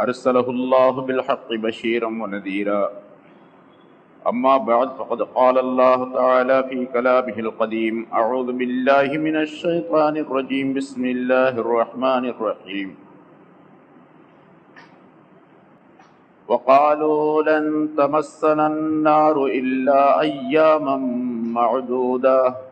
أرسله الله بالحق بشيرا ونذيرا. أما بعد، فقد قال الله تعالى في كلامه القديم أعوذ بالله من الشيطان الرجيم. بسم الله الرحمن الرحيم. وقالوا لن تمسنا النار إلا أياما معدودة.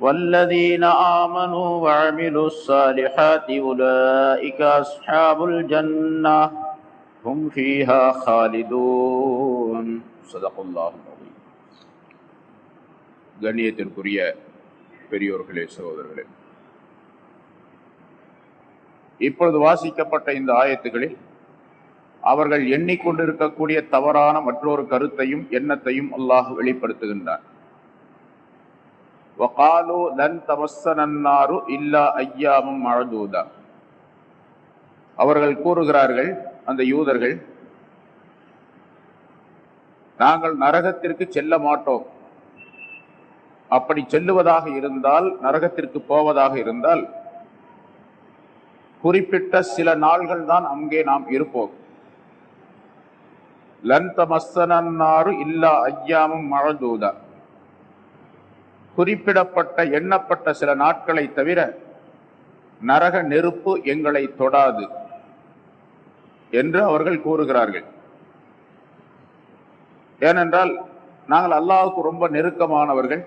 والذين آمنوا وعملوا الصالحات أولئك أصحاب الجنة هم فيها خالدون صدق الله العظيم கண்ணியத்திற்குரிய பெரியோர்களே சகோதரர்களே இப்பொழுது வாசிக்கப்பட்ட இந்த ஆயத்துகளில் அவர்கள் எண்ணிக்கொண்டிருக்கக்கூடிய தவறான மற்றொரு கருத்தையும் எண்ணத்தையும் அல்லாஹ் வெளிப்படுத்துகின்றார் وقالوا لن تمسنا النار إلا أياما معدودة அவர்கள் கூறுகிறார்கள் அந்த யூதர்கள் நாங்கள் நரகத்திற்கு செல்ல மாட்டோம் அப்படி செல்லுவதாக இருந்தால் நரகத்திற்கு போவதாக இருந்தால் குறிப்பிட்ட சில நாள்கள் தான் அங்கே நாம் இருப்போம் லன் தமஸ்ஸனாரு இல்லா ஐயாமும் மழதூதா குறிப்பிடப்பட்ட எண்ணப்பட்ட சில நாட்களை தவிர நரக நெருப்பு எங்களை தொடாது என்று அவர்கள் கூறுகிறார்கள். ஏனென்றால் நாங்கள் அல்லாஹுக்கு ரொம்ப நெருக்கமானவர்கள்.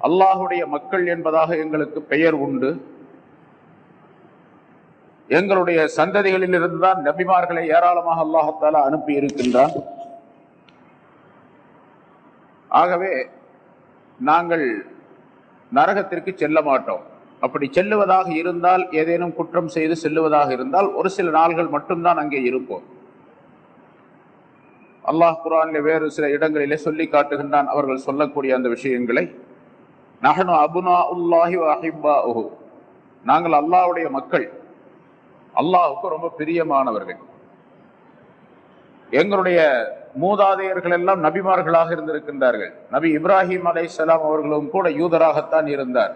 அல்லாஹுடைய மக்கள் என்பதாக எங்களுக்கு பெயர் உண்டு. எங்களுடைய சந்ததிகளில் இருந்துதான் நபிமார்களை ஏராளமாக அல்லாஹத்தால் அனுப்பி இருக்கின்றான் ஆகவே நாங்கள் நரகத்திற்கு செல்ல மாட்டோம். அப்படி செல்லுவதாக இருந்தால் ஏதேனும் குற்றம் செய்து செல்லுவதாக இருந்தால் ஒரு சில நாள்கள் மட்டும்தான் அங்கே இருப்போம். அல்லாஹ் குரானிலே வேறு சில இடங்களிலே சொல்லி காட்டுகின்றான். அவர்கள் சொல்லக்கூடிய அந்த விஷயங்களை நகனு அபுனா உல்லாஹி அஹிபா நாங்கள் அல்லாவுடைய மக்கள். அல்லாஹுக்கு ரொம்ப பிரியமானவர்கள். எங்களுடைய மூதாதையர்கள் எல்லாம் நபிமார்களாக இருந்திருக்கின்றார்கள். நபி இப்ராஹிம் அலை சலாம் அவர்களும் கூட யூதராகத்தான் இருந்தார்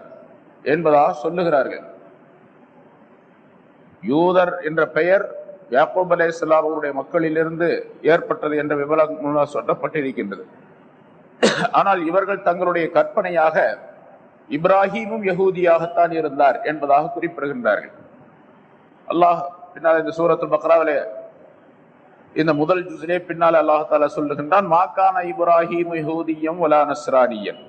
என்பதாக சொல்லுகிறார்கள். யூதர் என்ற பெயர் யாக்கூப் அலே சலாம் அவருடைய மக்களிலிருந்து ஏற்பட்டது என்ற விவரம் சொல்லப்பட்டிருக்கின்றது. ஆனால் இவர்கள் தங்களுடைய கற்பனையாக இப்ராஹிமும் யகூதியாகத்தான் இருந்தார் என்பதாக குறிப்பிடுகின்றார்கள். அல்லாஹ் பின்னால் இந்த சூரத்து பக்ராவிலே இந்த முதல் ஜுசிலே பின்னால் அல்லாஹால சொல்லுகின்றான் மாக்கான இப்ராஹிம் யஹூதியம் வலா நஸ்ரானியன்.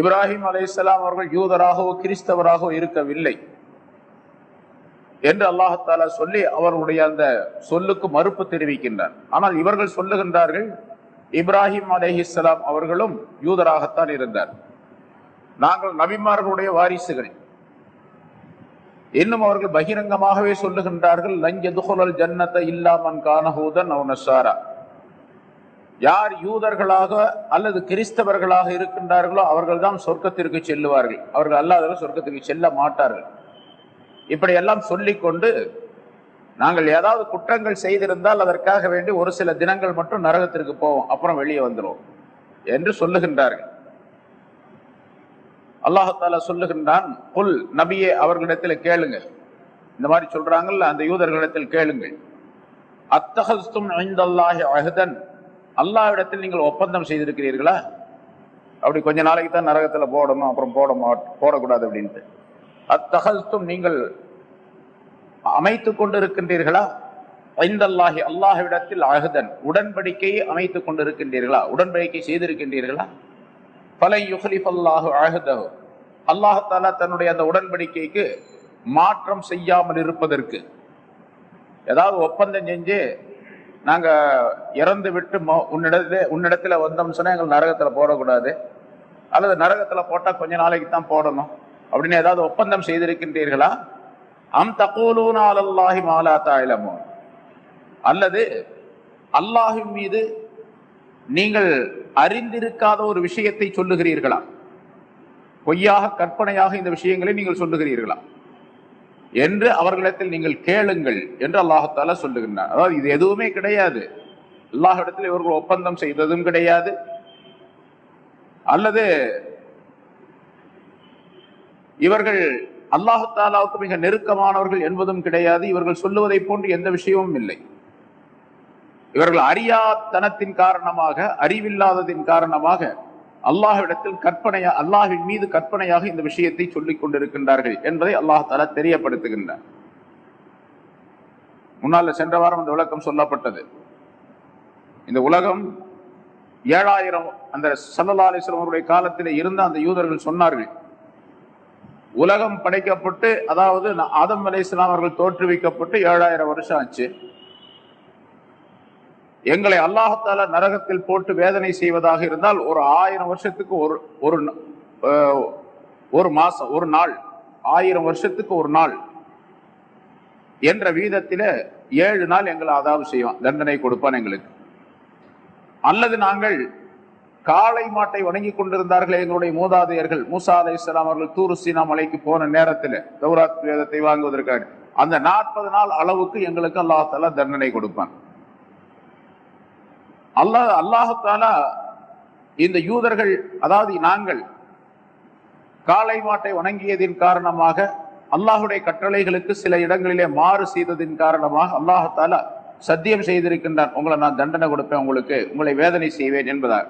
இப்ராஹிம் அலைசலாம் அவர்கள் யூதராகவோ கிறிஸ்தவராகவோ இருக்கவில்லை என்று அல்லாஹால சொல்லி அவர்களுடைய அந்த சொல்லுக்கு மறுப்பு தெரிவிக்கின்றார். ஆனால் இவர்கள் சொல்லுகின்றார்கள் இப்ராஹிம் அலேஹிஸ்லாம் அவர்களும் யூதராகத்தான் இருந்தார். நாங்கள் நபிமார்களுடைய வாரிசுகள். இன்னும் அவர்கள் பகிரங்கமாகவே சொல்லுகின்றார்கள் லஞ்சதுகுலல் ஜன்னத்தை இல்லாமன் கானஹூதன் நசாரா. யார் யூதர்களாக அல்லது கிறிஸ்தவர்களாக இருக்கின்றார்களோ அவர்கள் தான் சொர்க்கத்திற்கு செல்லுவார்கள். அவர்கள் அல்லாதவர்கள் சொர்க்கத்திற்கு செல்ல மாட்டார்கள். இப்படியெல்லாம் சொல்லிக்கொண்டு நாங்கள் ஏதாவது குற்றங்கள் செய்திருந்தால் அதற்காக வேண்டி ஒரு சில தினங்கள் மட்டும் நரகத்திற்கு போவோம் அப்புறம் வெளியே வந்துடும் என்று சொல்லுகின்றார்கள். அல்லாஹால சொல்லுகின்றான் புல் நபியே அவர்களிடத்தில் கேளுங்க இந்த மாதிரி சொல்றாங்கல்ல அந்த யூதர்களிடத்தில் கேளுங்கள். அத்தகஸ்தும் ஐந்தல்லாஹி அஹதன். அல்லாஹ்விடத்தில் நீங்கள் ஒப்பந்தம் செய்திருக்கிறீர்களா? அப்படி கொஞ்ச நாளைக்கு தான் நரகத்தில் போடணும் அப்புறம் போட போடக்கூடாது அப்படின்ட்டு. அத்தகஸ்தும் நீங்கள் அமைத்து கொண்டிருக்கின்றீர்களா? ஐந்தல்லாஹி அல்லாஹ்விடத்தில் அஹதன். உடன்படிக்கையை அமைத்து கொண்டிருக்கின்றீர்களா? உடன்படிக்கை செய்திருக்கின்றீர்களா? பலை யுஹலிஃப் அல்லாஹு அஹதஹு அல்லாஹாலா தன்னுடைய அந்த உடன்படிக்கைக்கு மாற்றம் செய்யாமல் இருப்பதற்கு. ஏதாவது ஒப்பந்தம் செஞ்சு நாங்கள் இறந்து விட்டு மோ- உன்னிடத்துல உன்னிடத்தில் வந்தோம்னு சொன்னால் எங்கள் நரகத்தில் போடக்கூடாது. அல்லது நரகத்தில் போட்டால் கொஞ்ச நாளைக்கு தான் போடணும். அப்படின்னு ஏதாவது ஒப்பந்தம் செய்திருக்கின்றீர்களா? அம் தகூலூன அலல்லாஹி மாலா தாயிலமோ அல்லது அல்லாஹின் மீது நீங்கள் அறிந்திருக்காத ஒரு விஷயத்தை சொல்லுகிறீர்களா? பொய்யாக கற்பனையாக இந்த விஷயங்களை நீங்கள் சொல்லுகிறீர்களா? என்று அவர்களிடத்தில் நீங்கள் கேளுங்கள் என்று அல்லாஹால சொல்லுகின்றார் அதாவது இது எதுவுமே கிடையாது. அல்லாஹிடத்தில் இவர்கள் ஒப்பந்தம் செய்ததும் கிடையாது. அல்லது இவர்கள் அல்லாஹு தாலாவுக்கு மிக நெருக்கமானவர்கள் என்பதும் கிடையாது. இவர்கள் சொல்லுவதை போன்று எந்த விஷயமும் இல்லை. இவர்கள் அறியாத்தனத்தின் காரணமாக அறிவில்லாததின் காரணமாக அல்லாஹ்விடத்தில் கற்பனையா அல்லாஹின் மீது கற்பனையாக இந்த விஷயத்தை சொல்லிக் கொண்டிருக்கின்றார்கள் என்பதை அல்லாஹ் தாலா தெரியப்படுத்துகின்றார் முன்னால சென்ற வாரம் அந்த விளக்கம் சொல்லப்பட்டது. இந்த உலகம் ஏழாயிரம் அந்த சல்லல்லா அலிஸ்லாம் அவருடைய காலத்தில் இருந்த அந்த யூதர்கள் சொன்னார்கள். உலகம் படைக்கப்பட்டு அதாவது ஆதம் அலைஹிஸ்ஸலாம் அவர்கள் தோற்றுவிக்கப்பட்டு ஏழாயிரம் வருஷம் ஆச்சு. எங்களை அல்லாஹத்தால நரகத்தில் போட்டு வேதனை செய்வதாக இருந்தால் ஒரு ஆயிரம் வருஷத்துக்கு ஒரு ஒரு ஒரு மாசம் ஒரு நாள் ஆயிரம் வருஷத்துக்கு ஒரு நாள் என்ற வீதத்தில ஏழு நாள் எங்களை அதாவது செய்வான் தண்டனை கொடுப்பான் எங்களுக்கு. அல்லது நாங்கள் காளை மாட்டை வணங்கி கொண்டிருந்தார்கள் எங்களுடைய மூதாதையர்கள் மூசா அலை இஸ்லாம் அவர்கள் தூரு சீனா மலைக்கு போன நேரத்தில் தௌராத் வேதத்தை வாங்குவதற்காக. அந்த நாற்பது நாள் அளவுக்கு எங்களுக்கு அல்லாஹால தண்டனை கொடுப்பான். அல்லாஹ் அல்லாஹாலா இந்த யூதர்கள் அதாவது நாங்கள் காளை மாட்டை வணங்கியதின் காரணமாக அல்லாஹுடைய கட்டளைகளுக்கு சில இடங்களிலே மாறு செய்ததின் காரணமாக அல்லாஹாலா சத்தியம் செய்திருக்கின்றான். உங்களை நான் தண்டனை கொடுப்பேன் உங்களுக்கு உங்களை வேதனை செய்வேன் என்பதால்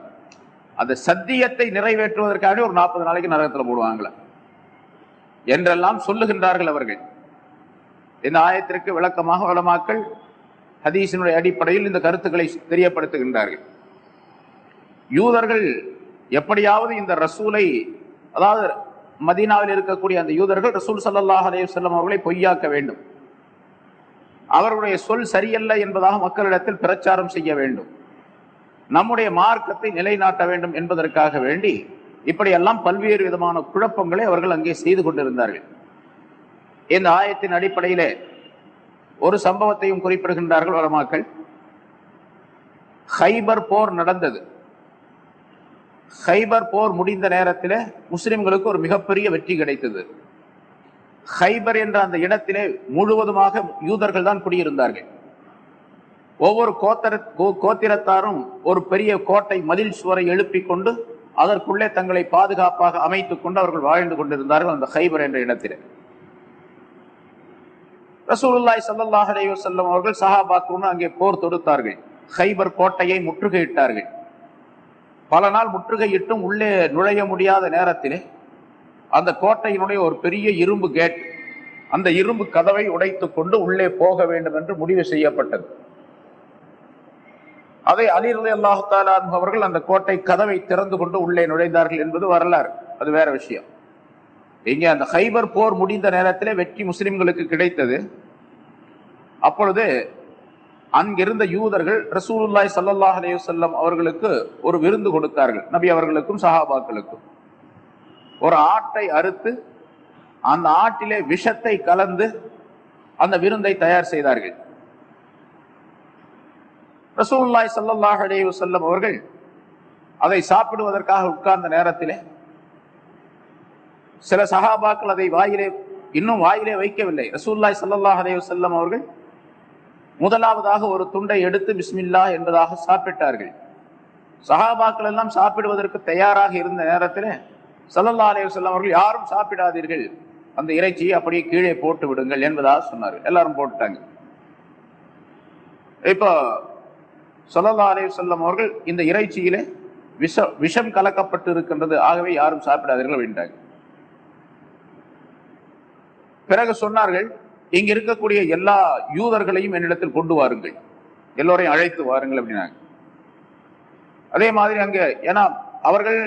அந்த சத்தியத்தை நிறைவேற்றுவதற்காக ஒரு நாற்பது நாளைக்கு நரகத்தில் போடுவாங்களே. என்றெல்லாம் சொல்லுகின்றார்கள் அவர்கள். இந்த ஆயத்திற்கு விளக்கமாக வளமாக்கள் ஹதீஸினுடைய அடிப்படையில் இந்த கருத்துக்களை தெரியப்படுத்துகின்றார்கள். யூதர்கள் எப்படியாவது இந்த ரசூலை அதாவது மதீனாவில் இருக்கக்கூடிய அந்த யூதர்கள் ரசூல் சல்லாஹ் அலைஹி அவர்களை பொய்யாக்க வேண்டும். அவருடைய சொல் சரியல்ல என்பதாக மக்களிடத்தில் பிரச்சாரம் செய்ய வேண்டும். நம்முடைய மார்க்கத்தை நிலைநாட்ட வேண்டும் என்பதற்காக வேண்டி இப்படியெல்லாம் பல்வேறு விதமான குழப்பங்களை அவர்கள் அங்கே செய்து கொண்டிருந்தார்கள். இந்த ஆயத்தின் அடிப்படையிலே ஒரு சம்பவத்தையும் குறிப்பிடுகின்றார்கள் வளமாக்கள் ஹைபர் போர் நடந்தது. ஹைபர் போர் முடிந்த நேரத்தில் முஸ்லிம்களுக்கு ஒரு மிகப்பெரிய வெற்றி கிடைத்தது. ஹைபர் என்ற அந்த இடத்திலே முழுவதுமாக யூதர்கள் தான் குடியிருந்தார்கள். ஒவ்வொரு கோத்தர கோ- கோத்திரத்தாரும் ஒரு பெரிய கோட்டை மதில் சுவரை எழுப்பிக் கொண்டு அதற்குள்ளே தங்களை பாதுகாப்பாக அமைத்துக் கொண்டு அவர்கள் வாழ்ந்து கொண்டிருந்தார்கள் அந்த ஹைபர் என்ற இடத்திலே. ரசூலுல்லாய் ஸல்லல்லாஹு அலைஹி அவர்கள் சஹாபாக்களுடன் அங்கே போர் தொடுத்தார்கள். ஹைபர் கோட்டையை முற்றுகையிட்டார்கள். பல நாள் முற்றுகையிட்டும் உள்ளே நுழைய முடியாத நேரத்திலே அந்த கோட்டையினுடைய ஒரு பெரிய இரும்பு கேட் அந்த இரும்பு கதவை உடைத்து கொண்டு உள்ளே போக வேண்டும் என்று முடிவு செய்யப்பட்டது. அதை அலி அல்லாஹாலா அவர்கள் அந்த கோட்டை கதவை திறந்து கொண்டு உள்ளே நுழைந்தார்கள் என்பது வரலாறு. அது வேற விஷயம். இங்கே அந்த ஹைபர் போர் முடிந்த நேரத்திலே வெற்றி முஸ்லிம்களுக்கு கிடைத்தது. அப்பொழுது அங்கிருந்த யூதர்கள் ரசூலுல்லாய் சல்லாஹ் அலையுசல்லம் அவர்களுக்கு ஒரு விருந்து கொடுத்தார்கள். நபி அவர்களுக்கும் சஹாபாக்களுக்கும். ஒரு ஆட்டை அறுத்து அந்த ஆட்டிலே விஷத்தை கலந்து அந்த விருந்தை தயார் செய்தார்கள். ரசூல்லாய் சல்லாஹ் அலைஹி அவர்கள் அதை சாப்பிடுவதற்காக உட்கார்ந்த நேரத்திலே சில சஹாபாக்கள் அதை வாயிலே இன்னும் வாயிலே வைக்கவில்லை. ரசூல்லாய் சல்லாஹ் அலே வல்லம் அவர்கள் முதலாவதாக ஒரு துண்டை எடுத்து பிஸ்மில்லா என்பதாக சாப்பிட்டார்கள். சஹாபாக்கள் எல்லாம் சாப்பிடுவதற்கு தயாராக இருந்த நேரத்தில் சல்லல்லா அலே வல்லம் அவர்கள் யாரும் சாப்பிடாதீர்கள். அந்த இறைச்சியை அப்படியே கீழே போட்டு விடுங்கள் என்பதாக சொன்னார்கள். எல்லாரும் போட்டுட்டாங்க. இப்போ சொல்லல்லா அலே சொல்லம் அவர்கள் இந்த இறைச்சியிலே விஷ விஷம் கலக்கப்பட்டு இருக்கின்றது ஆகவே யாரும் சாப்பிடாதீர்கள் அப்படின்ட்டாங்க. பிறகு சொன்னார்கள் இங்க இருக்கக்கூடிய எல்லா யூதர்களையும் என்னிடத்தில் கொண்டு வாருங்கள். எல்லோரையும் அழைத்து வாருங்கள் அப்படின்னாங்க. அதே மாதிரி அங்க ஏன்னா அவர்கள்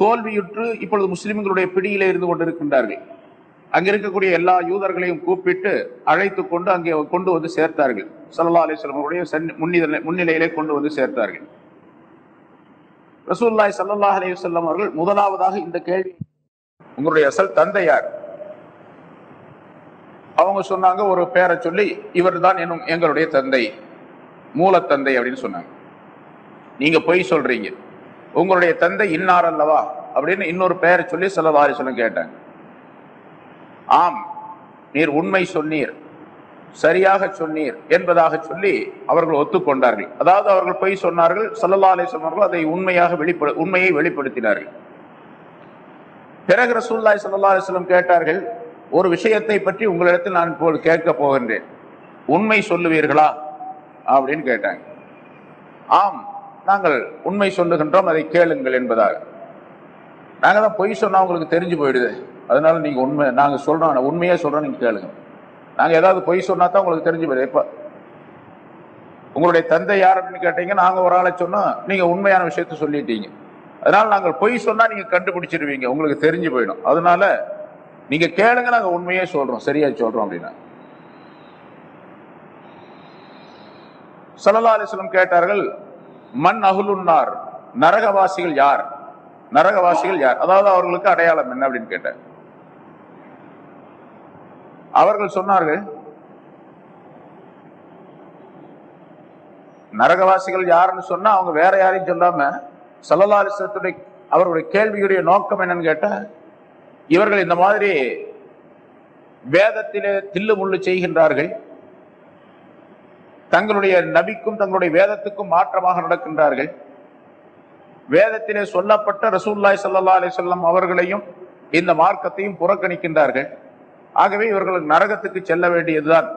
தோல்வியுற்று இப்பொழுது முஸ்லிம்களுடைய பிடியிலே இருந்து கொண்டிருக்கின்றார்கள். அங்க இருக்கக்கூடிய எல்லா யூதர்களையும் கூப்பிட்டு அழைத்து கொண்டு அங்கே கொண்டு வந்து சேர்த்தார்கள். சல்லா அலிஸ்லாம் முன்னிலை முன்னிலையிலே கொண்டு வந்து சேர்த்தார்கள். ரசூல்லாய் சல்லல்லாஹ் அலி வல்லம் அவர்கள் முதலாவதாக இந்த கேள்வி உங்களுடைய அசல் தந்தையார் அவங்க சொன்னாங்க ஒரு பேரை சொல்லி இவர் தான் என்னும் எங்களுடைய தந்தை மூலத்தந்தை அப்படின்னு சொன்னாங்க. நீங்க பொய் சொல்றீங்க. உங்களுடைய தந்தை இன்னார் அல்லவா? அப்படின்னு இன்னொரு பெயரை சொல்லி சல்லல்லாஹு அலைஹி கேட்டாங்க. ஆம் நீர் உண்மை சொன்னீர் சரியாக சொன்னீர் என்பதாக சொல்லி அவர்கள் ஒத்துக்கொண்டார்கள். அதாவது அவர்கள் பொய் சொன்னார்கள் சல்லல்லா அலிஸ்லாம் அவர்கள் அதை உண்மையாக வெளிப்படு உண்மையை வெளிப்படுத்தினார்கள். பிறகு ரசூல்லாய் சல்லா அலிஸ்லம் கேட்டார்கள் ஒரு விஷயத்தை பற்றி உங்களிடத்தில் நான் இப்போது கேட்க போகின்றேன். உண்மை சொல்லுவீர்களா? அப்படின்னு கேட்டாங்க. ஆம் நாங்கள் உண்மை சொல்லுகின்றோம் அதை கேளுங்கள் என்பதாக. நாங்கள் தான் பொய் சொன்னால் உங்களுக்கு தெரிஞ்சு போயிடுது. அதனால நீங்கள் உண்மை நாங்கள் சொல்கிறோம் நான் உண்மையே சொல்கிறோம் நீங்கள் கேளுங்க. நாங்கள் ஏதாவது பொய் சொன்னா தான் உங்களுக்கு தெரிஞ்சு போயிடுது. இப்போ உங்களுடைய தந்தை யார் அப்படின்னு கேட்டீங்க நாங்கள் ஒரு ஆளை சொன்னோம் நீங்கள் உண்மையான விஷயத்த சொல்லிட்டீங்க. அதனால நாங்கள் பொய் சொன்னால் நீங்கள் கண்டுபிடிச்சிருவீங்க உங்களுக்கு தெரிஞ்சு போயிடும். அதனால நீங்க கேளுங்க நாங்க உண்மையே சொல்றோம் சரியா சொல்றோம் அப்படின்னா. சல்லா அலிஸ்லம் கேட்டார்கள் மண் அகுலுன்னார் நரகவாசிகள் யார்? நரகவாசிகள் யார்? அதாவது அவர்களுக்கு அடையாளம் என்ன அப்படின்னு கேட்டார் அவர்கள் சொன்னார்கள் நரகவாசிகள் யாருன்னு சொன்னா அவங்க வேற யாரையும் சொல்லாம சல்லல்லா அலிஸ்லத்துடைய அவருடைய கேள்வியுடைய நோக்கம் என்னன்னு கேட்டா இவர்கள் இந்த மாதிரி வேதத்திலே தில்லு முள்ளு செய்கின்றார்கள். தங்களுடைய நபிக்கும் தங்களுடைய வேதத்துக்கும் மாற்றமாக நடக்கின்றார்கள். வேதத்திலே சொல்லப்பட்ட ரசூல்லாய் சல்லா அலிசல்லாம் அவர்களையும் இந்த மார்க்கத்தையும் புறக்கணிக்கின்றார்கள். ஆகவே இவர்கள் நரகத்துக்கு செல்ல வேண்டியதுதான்.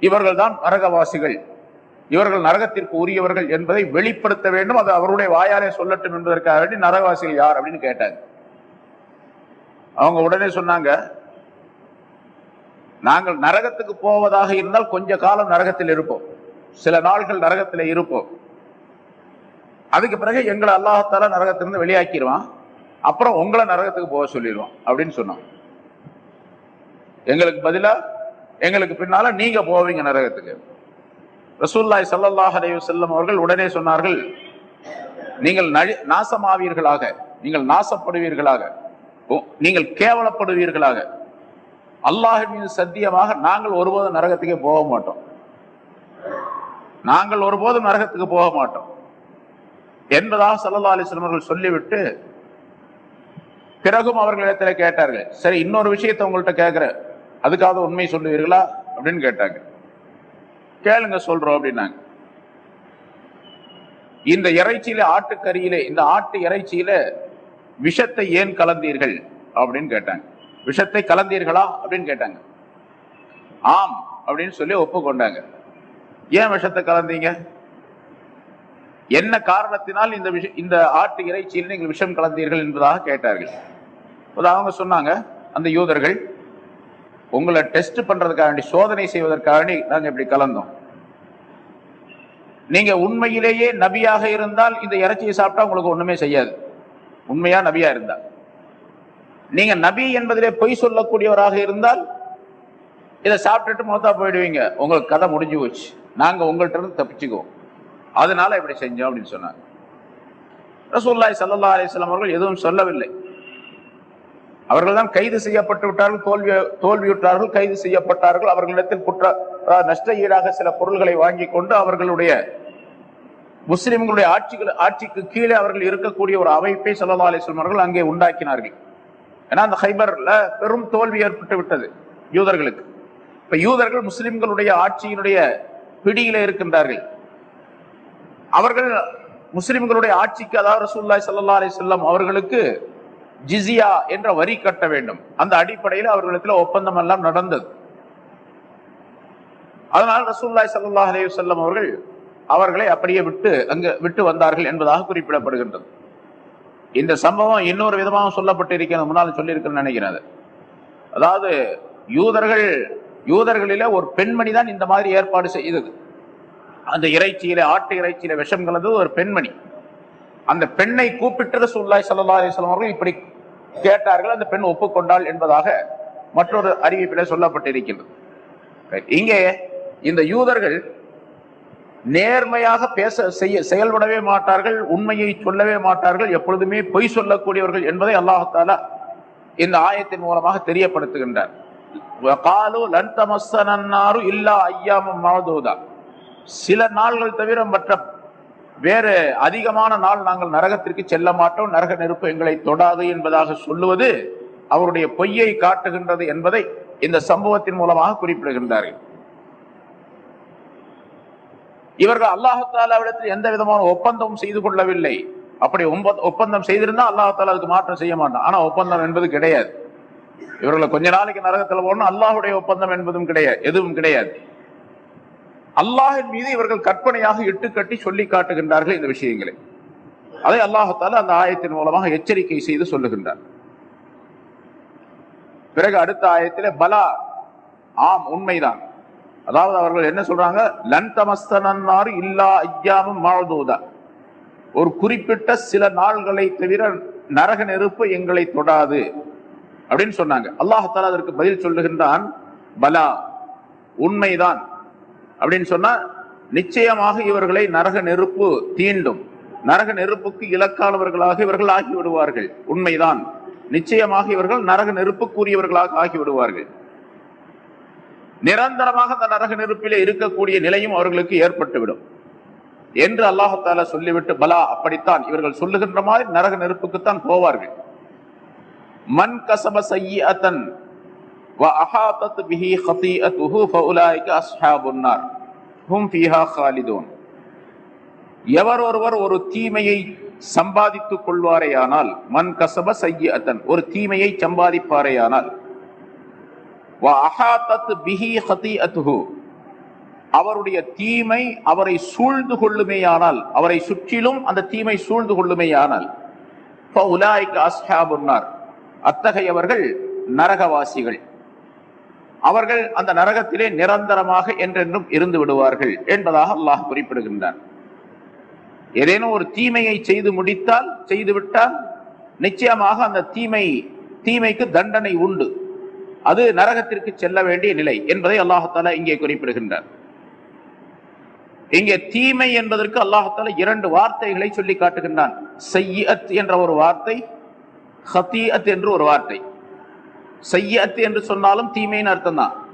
இவர்கள் தான் நரகவாசிகள். இவர்கள் நரகத்திற்கு உரியவர்கள் என்பதை வெளிப்படுத்த வேண்டும். அது அவருடைய வாயாலே சொல்லட்டும் என்பதற்காக வேண்டி நரகவாசிகள் யார் அப்படின்னு கேட்டாங்க. அவங்க உடனே சொன்னாங்க நாங்கள் நரகத்துக்கு போவதாக இருந்தால் கொஞ்ச காலம் நரகத்தில் இருப்போம். சில நாள்கள் நரகத்தில் இருப்போம். அதுக்கு பிறகு எங்களை அல்லாஹால நரகத்திலிருந்து வெளியாக்கிடுவான் அப்புறம் உங்களை நரகத்துக்கு போக சொல்லிடுவான் அப்படின்னு சொன்னோம் எங்களுக்கு பதிலா எங்களுக்கு பின்னால நீங்க போவீங்க நரகத்துக்கு. ரசூல்லாய் சல்லல்லாஹ் அலைய செல்லம் அவர்கள் உடனே சொன்னார்கள் நீங்கள் நாசமாவீர்களாக நீங்கள் நாசப்படுவீர்களாக. நீங்கள் கேவலப்படுவீர்களாக. அல்லாஹ் மீது சத்தியமாக நாங்கள் ஒருபோதும் நரகத்துக்கே போக மாட்டோம். நாங்கள் ஒருபோதும் நரகத்துக்கு போக மாட்டோம். என்பதாக சல்லா அலிஸ்லமர்கள் சொல்லிவிட்டு பிறகும் அவர்களிடத்தில் கேட்டார்கள். சரி இன்னொரு விஷயத்தை உங்கள்கிட்ட கேட்கிறேன். அதுக்காக உண்மை சொல்லுவீர்களா? அப்படின்னு கேட்டாங்க. கேளுங்க சொல்றோம் அப்படின்னாங்க. இந்த இறைச்சியில ஆட்டுக்கறியில இந்த ஆட்டு இறைச்சியில விஷத்தை ஏன் கலந்தீர்கள்? அப்படின்னு கேட்டாங்க. விஷத்தை கலந்தீர்களா? அப்படின்னு கேட்டாங்க. ஆம் அப்படின்னு சொல்லி ஒப்புக்கொண்டாங்க. ஏன் விஷத்தை கலந்தீங்க? என்ன காரணத்தினால் இந்த விஷ இந்த ஆட்டு இறைச்சியில் நீங்கள் விஷம் கலந்தீர்கள் என்பதாக கேட்டார்கள். அப்போது அவங்க சொன்னாங்க அந்த யூதர்கள் உங்களை டெஸ்ட் பண்றதுக்காக வேண்டி சோதனை செய்வதற்காக வேண்டி நாங்கள் இப்படி கலந்தோம். நீங்க உண்மையிலேயே நபியாக இருந்தால் இந்த இறைச்சியை சாப்பிட்டா உங்களுக்கு ஒண்ணுமே செய்யாது. உண்மையா நபியா இருந்தால் நீங்க நபி என்பதிலே பொய் சொல்லக்கூடியவராக இருந்தால் இதை சாப்பிட்டுட்டு மொத்தா போயிடுவீங்க. உங்களுக்கு கதை முடிஞ்சு போச்சு. நாங்க உங்கள்கிட்ட இருந்து தப்பிச்சுக்குவோம். அதனால இப்படி செஞ்சோம் அப்படின்னு சொன்னாங்க ரசூல்லாய் சல்லா அலிஸ்லாம் அவர்கள் எதுவும் சொல்லவில்லை. அவர்கள் தான் கைது செய்யப்பட்டு விட்டார்கள் தோல்வி தோல்வியுற்றார்கள் கைது செய்யப்பட்டார்கள். அவர்களிடத்தில் குற்ற நஷ்ட ஈடாக சில பொருள்களை வாங்கி கொண்டு அவர்களுடைய முஸ்லிம்களுடைய ஆட்சிகள் ஆட்சிக்கு கீழே அவர்கள் இருக்கக்கூடிய ஒரு அமைப்பை சல்லா அலிஸ்லாம் அவர்கள் அங்கே உண்டாக்கினார்கள். ஏன்னா அந்த ஹைபர்ல பெரும் தோல்வி ஏற்பட்டு விட்டது யூதர்களுக்கு. இப்ப யூதர்கள் முஸ்லிம்களுடைய ஆட்சியினுடைய பிடியில இருக்கின்றார்கள். அவர்கள் முஸ்லிம்களுடைய ஆட்சிக்கு அதாவது ரசூல்லாய் சல்லா அலிசல்லாம் அவர்களுக்கு ஜிசியா என்ற வரி கட்ட வேண்டும். அந்த அடிப்படையில் அவர்களிடத்தில் ஒப்பந்தம் எல்லாம் நடந்தது. அதனால் ரசூல்லாய் சல்லா அலி செல்லம் அவர்கள் அவர்களை அப்படியே விட்டு அங்கு விட்டு வந்தார்கள் என்பதாக குறிப்பிடப்படுகின்றது. இந்த சம்பவம் இன்னொரு விதமாக சொல்லப்பட்டு இருக்கிறது முன்னால் சொல்லியிருக்கிறேன்னு நினைக்கிறேன் அதாவது யூதர்கள் யூதர்களில ஒரு பெண்மணி தான் இந்த மாதிரி ஏற்பாடு செய்தது. அந்த இறைச்சியில ஆட்டு இறைச்சியில விஷம் கலந்தது ஒரு பெண்மணி. அந்த பெண்ணை கூப்பிட்டு சூல்லாய் சல்லா அலிஸ்லாம் அவர்கள் இப்படி கேட்டார்கள் அந்த பெண் ஒப்புக்கொண்டாள் என்பதாக மற்றொரு அறிவிப்பில் சொல்லப்பட்டிருக்கிறது இங்கே இந்த யூதர்கள் நேர்மையாக பேச செய்ய செயல்படவே மாட்டார்கள் உண்மையை சொல்லவே மாட்டார்கள் எப்பொழுதுமே பொய் சொல்லக்கூடியவர்கள் என்பதை அல்லாஹால இந்த ஆயத்தின் மூலமாக தெரியப்படுத்துகின்றார். சில நாள்கள் தவிர மற்ற வேறு அதிகமான நாள் நாங்கள் நரகத்திற்கு செல்ல மாட்டோம் நரக நெருப்பு எங்களை தொடாது என்பதாக சொல்லுவது அவருடைய பொய்யை காட்டுகின்றது என்பதை இந்த சம்பவத்தின் மூலமாக குறிப்பிடுகின்றார்கள். இவர்கள் அல்லாஹாலாவிடத்தில் எந்த விதமான ஒப்பந்தமும் செய்து கொள்ளவில்லை. அப்படி ஒப்பந்தம் செய்திருந்தா அல்லாஹால அதுக்கு மாற்றம் செய்ய மாட்டான். ஆனா ஒப்பந்தம் என்பது கிடையாது. இவர்களை கொஞ்ச நாளைக்கு நரகத்தில் போகணும் அல்லாஹுடைய ஒப்பந்தம் என்பதும் கிடையாது எதுவும் கிடையாது. அல்லாஹின் மீது இவர்கள் கற்பனையாக இட்டு கட்டி சொல்லி காட்டுகின்றார்கள் இந்த விஷயங்களை. அதை அல்லாஹத்தால அந்த ஆயத்தின் மூலமாக எச்சரிக்கை செய்து சொல்லுகின்றார். பிறகு அடுத்த ஆயத்திலே பலா ஆம் உண்மைதான். அதாவது அவர்கள் என்ன சொல்றாங்க? லன் தமஸ்தனார் இல்லா ஐயாமும் மாழ்தூதா ஒரு குறிப்பிட்ட சில நாள்களை தவிர நரக நெருப்பு எங்களை தொடாது அப்படின்னு சொன்னாங்க. அல்லாஹால அதற்கு பதில் சொல்லுகின்றான் பலா உண்மைதான். அப்படின்னு சொன்னா நிச்சயமாக இவர்களை நரக நெருப்பு தீண்டும். நரக நெருப்புக்கு இலக்கானவர்களாக இவர்கள் ஆகிவிடுவார்கள். உண்மைதான். நிச்சயமாக இவர்கள் நரக நெருப்புக்குரியவர்களாக ஆகிவிடுவார்கள். நிரந்தரமாக அந்த நரக நெருப்பிலே இருக்கக்கூடிய நிலையும் அவர்களுக்கு ஏற்பட்டுவிடும். என்று அல்லாஹால சொல்லிவிட்டு பலா அப்படித்தான் இவர்கள் சொல்லுகின்ற மாதிரி நரக நெருப்புக்குத்தான் போவார்கள். மண் கசப சையத்தன் எவர் ஒருவர் ஒரு தீமையை சம்பாதித்துக் கொள்வாரேயானால் மண் கசப சையத்தன் ஒரு தீமையை சம்பாதிப்பாரேயானால் அவருடைய தீமை அவரை சூழ்ந்து கொள்ளுமேயானால் அவரை சுற்றிலும் அந்த தீமை சூழ்ந்து கொள்ளுமேயானால் அத்தகையவர்கள் நரகவாசிகள். அவர்கள் அந்த நரகத்திலே நிரந்தரமாக என்றென்றும் இருந்து விடுவார்கள் என்பதாக அல்லாஹ் குறிப்பிடுகின்றார் ஏதேனும் ஒரு தீமையை செய்து முடித்தால் செய்துவிட்டால் நிச்சயமாக அந்த தீமை தீமைக்கு தண்டனை உண்டு. அது நரகத்திற்கு செல்ல வேண்டிய நிலை என்பதை அல்லாஹால இங்கே குறிப்பிடுகின்றார். இங்கே தீமை என்பதற்கு அல்லாஹால இரண்டு வார்த்தைகளை சொல்லி காட்டுகின்றான். செய்யத் என்ற ஒரு வார்த்தை ஹத்தியத் என்று ஒரு வார்த்தை. செய்யத் என்று சொன்னாலும் தீமைன்னு அர்த்தம் தான்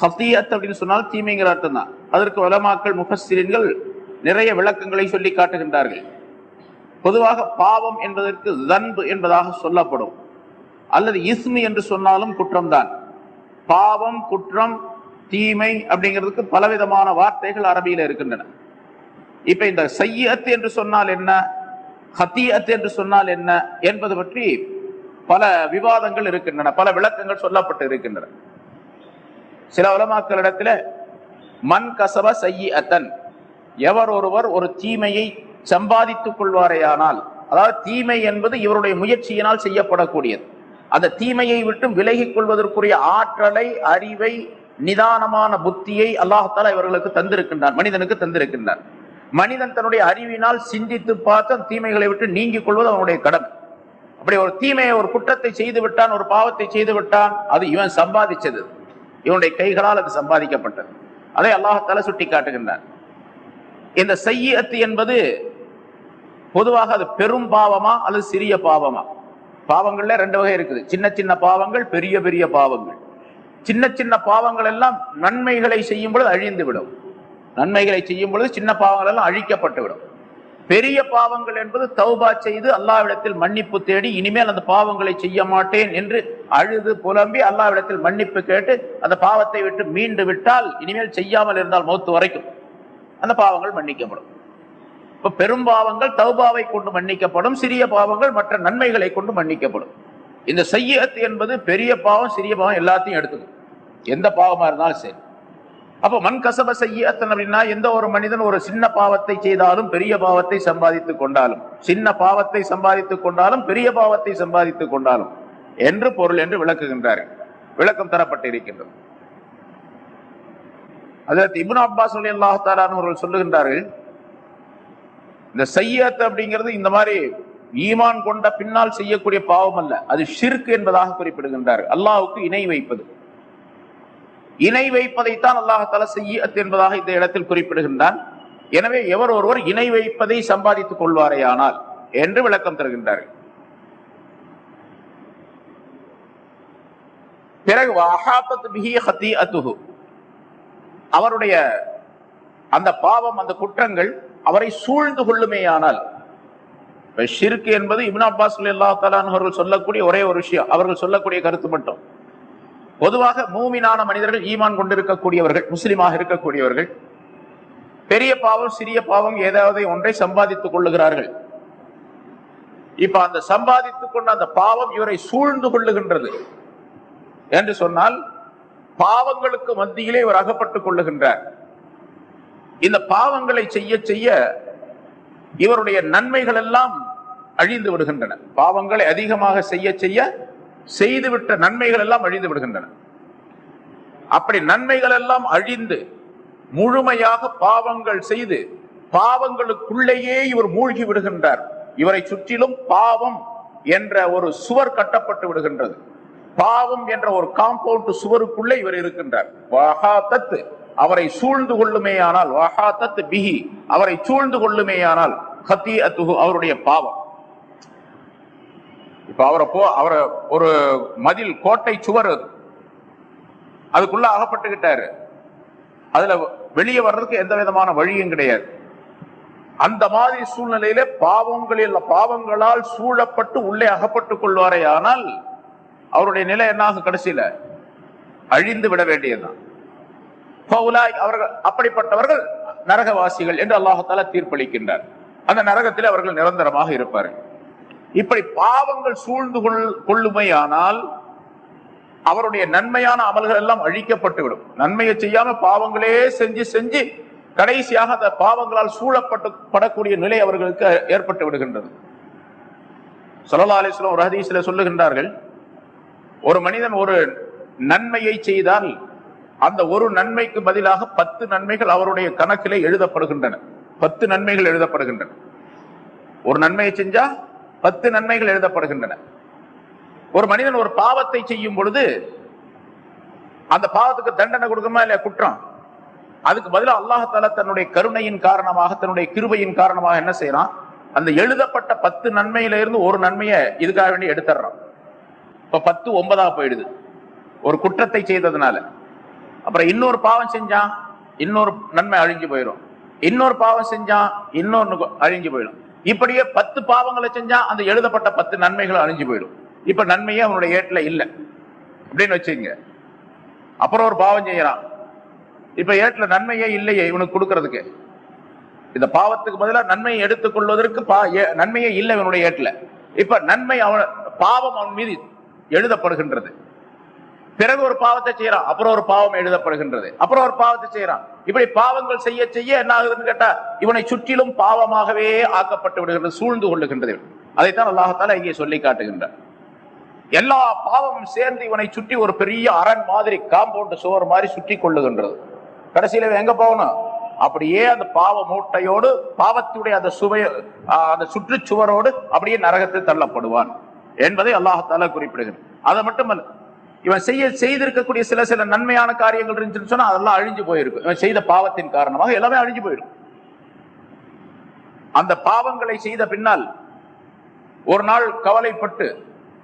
ஹத்தியத் அப்படின்னு சொன்னாலும் தீமைங்கிற அர்த்தம் தான் அதற்கு வலமாக்கள் முகஸ்திரீன்கள் நிறைய விளக்கங்களை சொல்லி காட்டுகின்றார்கள். பொதுவாக பாவம் என்பதற்கு தன்பு என்பதாக சொல்லப்படும். அல்லது இஸ்மி என்று சொன்னாலும் குற்றம்தான். பாவம் குற்றம் தீமை அப்படிங்கிறதுக்கு பலவிதமான வார்த்தைகள் அரபியில் இருக்கின்றன. இப்ப இந்த சையத் என்று சொன்னால் என்ன? ஹத்தியத் என்று சொன்னால் என்ன? என்பது பற்றி பல விவாதங்கள் இருக்கின்றன. பல விளக்கங்கள் சொல்லப்பட்டு இருக்கின்றன. சில உலமாக்களிடத்துல மண் கசப சையத்தன் எவர் ஒருவர் ஒரு தீமையை சம்பாதித்துக் கொள்வாரேயானால் அதாவது தீமை என்பது இவருடைய முயற்சியினால் செய்யப்படக்கூடியது. அந்த தீமையை விட்டு விலகிக் கொள்வதற்குரிய ஆற்றலை அறிவை நிதானமான புத்தியை அல்லாஹால இவர்களுக்கு தந்திருக்கின்றான் மனிதனுக்கு தந்திருக்கின்றான். மனிதன் தன்னுடைய அறிவினால் சிந்தித்து பார்த்து அந்த தீமைகளை விட்டு நீங்கிக் கொள்வது அவனுடைய கடமை. அப்படி ஒரு தீமையை ஒரு குற்றத்தை செய்து விட்டான் ஒரு பாவத்தை செய்து விட்டான் அது இவன் சம்பாதிச்சது. இவனுடைய கைகளால் அது சம்பாதிக்கப்பட்டது. அதை அல்லாஹால சுட்டி காட்டுகின்றான் இந்த செய்யத்து என்பது பொதுவாக அது பெரும் பாவமா அல்லது சிறிய பாவமா? பாவங்கள்ல ரெண்டு வகை இருக்குது. சின்ன சின்ன பாவங்கள் பெரிய பெரிய பாவங்கள். சின்ன சின்ன பாவங்கள் எல்லாம் நன்மைகளை செய்யும் பொழுது அழிந்து விடும். நன்மைகளை செய்யும் பொழுது சின்ன பாவங்கள் எல்லாம் அழிக்கப்பட்டு விடும். பெரிய பாவங்கள் என்பது தௌபா செய்து அல்லாவிடத்தில் மன்னிப்பு தேடி இனிமேல் அந்த பாவங்களை செய்ய மாட்டேன் என்று அழுது புலம்பி அல்லாவிடத்தில் மன்னிப்பு கேட்டு அந்த பாவத்தை விட்டு மீண்டு விட்டால் இனிமேல் செய்யாமல் இருந்தால் மௌத்து வரைக்கும் அந்த பாவங்கள் மன்னிக்கப்படும். இப்ப பெரும் பாவங்கள் தௌபாவை கொண்டு மன்னிக்கப்படும் சிறிய பாவங்கள் மற்ற நன்மைகளை கொண்டு மன்னிக்கப்படும். இந்த செய்யத் என்பது பெரிய பாவம் சிறிய பாவம் எல்லாத்தையும் எடுத்துக்கும். எந்த பாவமா இருந்தாலும் சரி. அப்ப மண் கசப செய்யத்தன் அப்படின்னா எந்த ஒரு மனிதன் ஒரு சின்ன பாவத்தை செய்தாலும் பெரிய பாவத்தை சம்பாதித்துக் கொண்டாலும் சின்ன பாவத்தை சம்பாதித்துக் கொண்டாலும் பெரிய பாவத்தை சம்பாதித்துக் கொண்டாலும் என்று பொருள் என்று விளக்குகின்றார்கள். விளக்கம் தரப்பட்டிருக்கின்றது. அதற்கு இபுன் அப்பாஸ் அலி அல்லாஹாலான் அவர்கள் சொல்லுகின்றார்கள் இந்த சையத் அப்படிங்கிறது இந்த மாதிரி ஈமான் கொண்ட பின்னால் செய்யக்கூடிய பாவம் அல்ல. அது ஷிர்க் என்பதாக குறிப்பிடுகின்றார். அல்லாஹ்வுக்கு இணை வைப்பது. இணை வைப்பதைத்தான் அல்லாஹால செய்யத் என்பதாக இந்த இடத்தில் குறிப்பிடுகின்றான். எனவே எவர் ஒருவர் இணை வைப்பதை சம்பாதித்துக் கொள்வாரேயானால் என்று விளக்கம் தருகின்றார்கள். பிறகு அவருடைய அந்த பாவம் அந்த குற்றங்கள் அவரை சூழ்ந்து கொள்ளுமேயானால். இப்ப என்பது இப்னா அப்பாஸ் அல்லா அவர்கள் சொல்லக்கூடிய ஒரே ஒரு விஷயம். அவர்கள் சொல்லக்கூடிய கருத்து மட்டும். பொதுவாக மூமினான மனிதர்கள் ஈமான் கொண்டிருக்கக்கூடியவர்கள் முஸ்லீமாக இருக்கக்கூடியவர்கள் பெரிய பாவம் சிறிய பாவம் ஏதாவது ஒன்றை சம்பாதித்துக் கொள்ளுகிறார்கள். இப்ப அந்த சம்பாதித்துக் கொண்ட அந்த பாவம் இவரை சூழ்ந்து கொள்ளுகின்றது என்று சொன்னால் பாவங்களுக்கு மத்தியிலே இவர் அகப்பட்டுக் கொள்ளுகின்றார். இந்த பாவங்களை செய்ய செய்ய இவருடைய நன்மைகள் எல்லாம் அழிந்து விடுகின்றன. பாவங்களை அதிகமாக செய்ய செய்ய செய்துவிட்ட நன்மைகள் எல்லாம் அழிந்து விடுகின்றன. அப்படி நன்மைகள் எல்லாம் அழிந்து முழுமையாக பாவங்கள் செய்து பாவங்களுக்குள்ளேயே இவர் மூழ்கி விடுகின்றார். இவரை சுற்றிலும் பாவம் என்ற ஒரு சுவர் கட்டப்பட்டு விடுகின்றது. பாவம் என்ற ஒரு காம்பவுண்ட் சுவருக்குள்ளே இவர் இருக்கின்றார். வஹாத்தத் அவரை சூழ்ந்து கொள்ளுமேயானால் வஹாத்தத் பிஹி அவரை சூழ்ந்து கொள்ளுமேயானால் ஹத்தீஅத்துஹு அவருடைய பாவம். இப்ப அவரை போ அவரை ஒரு மதில் கோட்டை சுவர் அது. அதுக்குள்ள அகப்பட்டுக்கிட்டாரு. அதுல வெளியே வர்றதுக்கு எந்த விதமான வழியும் கிடையாது. அந்த மாதிரி சூழ்நிலையில பாவங்களில் பாவங்களால் சூழப்பட்டு உள்ளே அகப்பட்டுக் கொள்வாரே ஆனால் அவருடைய நிலை என்னாகும் கடைசியில? அழிந்து விட வேண்டியதுதான். அவர்கள் அப்படிப்பட்டவர்கள் நரகவாசிகள் என்று அல்லாஹால தீர்ப்பளிக்கின்றார். அந்த நரகத்தில் அவர்கள் நிரந்தரமாக இருப்பார்கள். இப்படி பாவங்கள் சூழ்ந்து கொள் கொள்ளுமையானால் அவருடைய நன்மையான அமல்கள் எல்லாம் அழிக்கப்பட்டுவிடும். நன்மையை செய்யாம பாவங்களே செஞ்சு செஞ்சு கடைசியாக அந்த பாவங்களால் சூழப்பட்டு படக்கூடிய நிலை அவர்களுக்கு ஏற்பட்டு விடுகின்றது. சல்லா அலிஸ்லாம் ஒரு ஹதீஸ்ல சொல்லுகின்றார்கள் ஒரு மனிதன் ஒரு நன்மையை செய்தால் அந்த ஒரு நன்மைக்கு பதிலாக பத்து நன்மைகள் அவருடைய கணக்கிலே எழுதப்படுகின்றன. பத்து நன்மைகள் எழுதப்படுகின்றன. ஒரு நன்மையை செஞ்சா பத்து நன்மைகள் எழுதப்படுகின்றன. ஒரு மனிதன் ஒரு பாவத்தை செய்யும் பொழுது அந்த பாவத்துக்கு தண்டனை கொடுக்குமா இல்லையா? குற்றம். அதுக்கு பதிலாக அல்லாஹால தன்னுடைய கருணையின் காரணமாக தன்னுடைய கிருபையின் காரணமாக என்ன செய்யறான்? அந்த எழுதப்பட்ட பத்து நன்மையில இருந்து ஒரு நன்மையை இதுக்காக வேண்டி எடுத்துடுறான். இப்ப பத்து ஒன்பதா போயிடுது. ஒரு குற்றத்தை செய்ததுனால. அப்புறம் இன்னொரு பாவம் செஞ்சான் இன்னொரு நன்மை அழிஞ்சு போயிடும் இன்னொரு பாவம் செஞ்சான் இன்னொன்னு அழிஞ்சு போயிடும். இப்படியே பத்து பாவங்களை செஞ்சா அந்த எழுதப்பட்ட பத்து நன்மைகள் அழிஞ்சு போயிடும். இப்ப நன்மையே அவனுடைய ஏட்டில் இல்லை. அப்படின்னு வச்சுங்க அப்புறம் ஒரு பாவம் செய்யறான். இப்ப ஏட்டுல நன்மையே இல்லையே இவனுக்கு கொடுக்கறதுக்கு. இந்த பாவத்துக்கு பதிலாக நன்மையை எடுத்துக் கொள்வதற்கு பா- ஏ- நன்மையே இல்லை இவனுடைய ஏட்டுல. இப்ப நன்மை அவன் பாவம் அவன் மீது எழுதப்படுகின்றது. பிறகு ஒரு பாவத்தை செய்யறான் அப்புறம் ஒரு பாவம் எழுதப்படுகின்றது. அப்புறம் ஒரு பாவத்தை செய்யறான். இப்படி பாவங்கள் செய்ய செய்ய என்ன ஆகுதுன்னு கேட்டா இவனை சுற்றிலும் பாவமாகவே ஆக்கப்பட்டு விடுகின்றது சூழ்ந்து கொள்ளுகின்றது. அதைத்தான் அல்லாஹத்தால இங்கே சொல்லி காட்டுகின்றார் எல்லா பாவமும் சேர்ந்து இவனை சுற்றி ஒரு பெரிய அரண் மாதிரி காம்பவுண்ட் சுவர் மாதிரி சுற்றி கொள்ளுகின்றது. கடைசியில இவன் எங்க போகணும் அப்படியே அந்த பாவ மூட்டையோடு பாவத்துடைய அந்த சுவைய அந்த சுற்றுச்சுவரோடு அப்படியே நரகத்தில் தள்ளப்படுவான். என்பதை அல்லாஹால குறிப்பிடுகிறது அதை மட்டுமல்ல இவன் செய்ய செய்திருக்கக்கூடிய சில சில நன்மையான காரியங்கள் இருந்துச்சுன்னு சொன்னா அதெல்லாம் அழிஞ்சு போயிருக்கும். இவன் செய்த பாவத்தின் காரணமாக எல்லாமே அழிஞ்சு போயிடும் அந்த பாவங்களை செய்த பின்னால் ஒரு நாள் கவலைப்பட்டு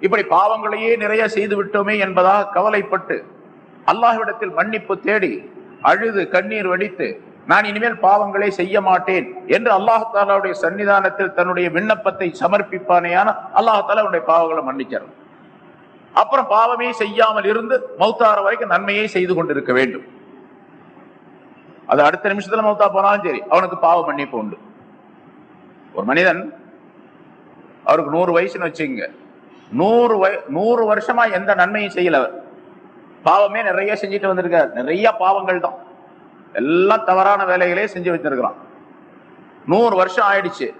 இப்படி பாவங்களையே நிறைய செய்து விட்டோமே என்பதாக கவலைப்பட்டு அல்லாஹ்விடத்தில் மன்னிப்பு தேடி அழுது கண்ணீர் வடித்து நான் இனிமேல் பாவங்களை செய்ய மாட்டேன் என்று அல்லாஹாலாவுடைய சன்னிதானத்தில் தன்னுடைய விண்ணப்பத்தை சமர்ப்பிப்பானேயான அல்லாஹால அவனுடைய பாவங்களை மன்னிச்சிடும். அப்புறம் பாவமே செய்யாமல் இருந்து மௌத்தார வரைக்கும் நன்மையை செய்து கொண்டிருக்க வேண்டும். அது அடுத்த நிமிஷத்துல மௌத்தா போனாலும் சரி அவனுக்கு பாவ மன்னிப்பு உண்டு. ஒரு மனிதன் அவருக்கு நூறு வயசுன்னு வச்சுங்க நூறு வய நூறு வருஷமா எந்த நன்மையும் செய்யல அவர். பாவமே நிறைய செஞ்சுட்டு வந்திருக்கார். நிறைய பாவங்கள் தான் எல்லாம் தவறான வேலைகளே செஞ்சு வச்சிருக்கிறான். நூறு வருஷம் ஆயிடுச்சு.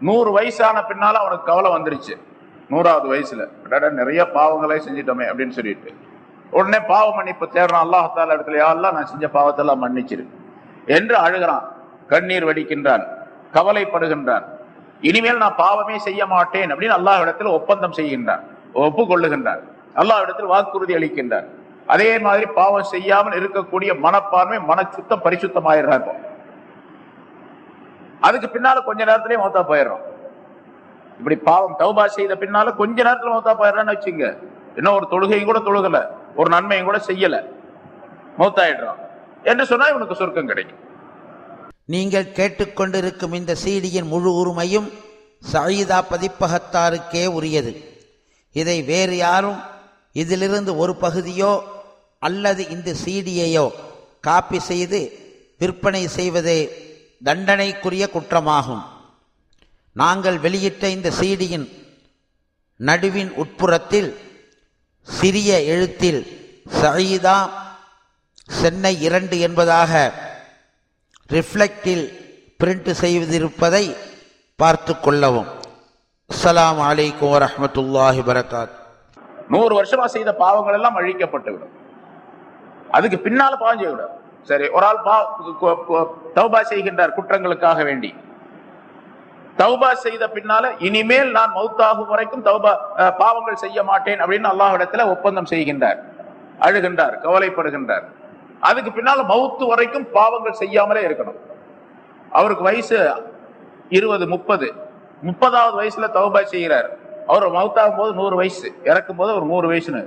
நூறு வயசான பின்னால அவனுக்கு கவலை வந்துருச்சு. நூறாவது வயசுல. நிறைய பாவங்களே செஞ்சிட்டோமே அப்படின்னு சொல்லிட்டு. உடனே பாவ மன்னிப்பு தேடுறான். அல்லாஹால இடத்துல யாரெல்லாம் நான் செஞ்ச பாவத்தெல்லாம் மன்னிச்சிரு. என்று அழுகிறான். கண்ணீர் வடிக்கின்றான். கவலைப்படுகின்றான். இனிமேல் நான் பாவமே செய்ய மாட்டேன் அப்படின்னு அல்லாஹ் இடத்துல ஒப்பந்தம் செய்கின்றான். ஒப்புக்கொள்ளுகின்றான். அல்லாஹ் இடத்தில் வாக்குறுதி அளிக்கின்றான். அதே மாதிரி பாவம் செய்யாமல் இருக்கக்கூடிய மனப்பான்மை மனச்சுத்தம் பரிசுத்தமாயிடுறாங்க. அதுக்கு பின்னால கொஞ்ச நேரத்திலே மௌத்தா போயிடுறோம். இப்படி பாவம் தௌபா செய்த பின்னால கொஞ்ச நேரத்துல மௌத்தா போயிடுறான்னு வச்சுங்க இன்னும் ஒரு தொழுகையும் கூட தொழுகல. ஒரு நன்மையும் கூட செய்யல. மௌத்தாயிடுறோம். என்று சொன்னா இவனுக்கு சொர்க்கம் கிடைக்கும். நீங்கள் கேட்டுக்கொண்டிருக்கும் இந்த சீடியின் முழு உரிமையும் சயீதா பதிப்பகத்தாருக்கே உரியது. இதை வேறு யாரும் இதிலிருந்து ஒரு பகுதியோ அல்லது இந்த சீடியையோ காப்பி செய்து விற்பனை செய்வதே தண்டனைக்குரிய குற்றமாகும். நாங்கள் வெளியிட்ட இந்த சீடியின் நடுவின் உட்புறத்தில் சிறிய எழுத்தில் சயீதா சென்னை இரண்டு என்பதாக ரிஃப்ளெக்டில் பிரிண்ட் செய்திருப்பதை பார்த்து கொள்ளவும். அஸ்லாம் வலைக்கம் வரமத்துல்லாஹி வரகாத் நூறு வருஷமா செய்த பாவங்கள் எல்லாம் அழிக்கப்பட்டுவிடும். அதுக்கு பின்னால பாவம் செய்யக்கூடாது. சரி ஒரு ஆள் பா தௌபா செய்கின்றார் குற்றங்களுக்காக வேண்டி. தௌபா செய்த பின்னால இனிமேல் நான் மௌத்தாகும் வரைக்கும் தௌபா பாவங்கள் செய்ய மாட்டேன் அப்படின்னு அல்லாஹிடத்துல ஒப்பந்தம் செய்கின்றார். அழுகின்றார் கவலைப்படுகின்றார். அதுக்கு பின்னால மௌத்து வரைக்கும் பாவங்கள் செய்யாமலே இருக்கணும். அவருக்கு வயசு இருபது முப்பது. முப்பதாவது வயசுல தௌபா செய்கிறார். அவர் மௌத்தாகும் போது நூறு வயசு இறக்கும் போது ஒரு நூறு வயசுன்னு.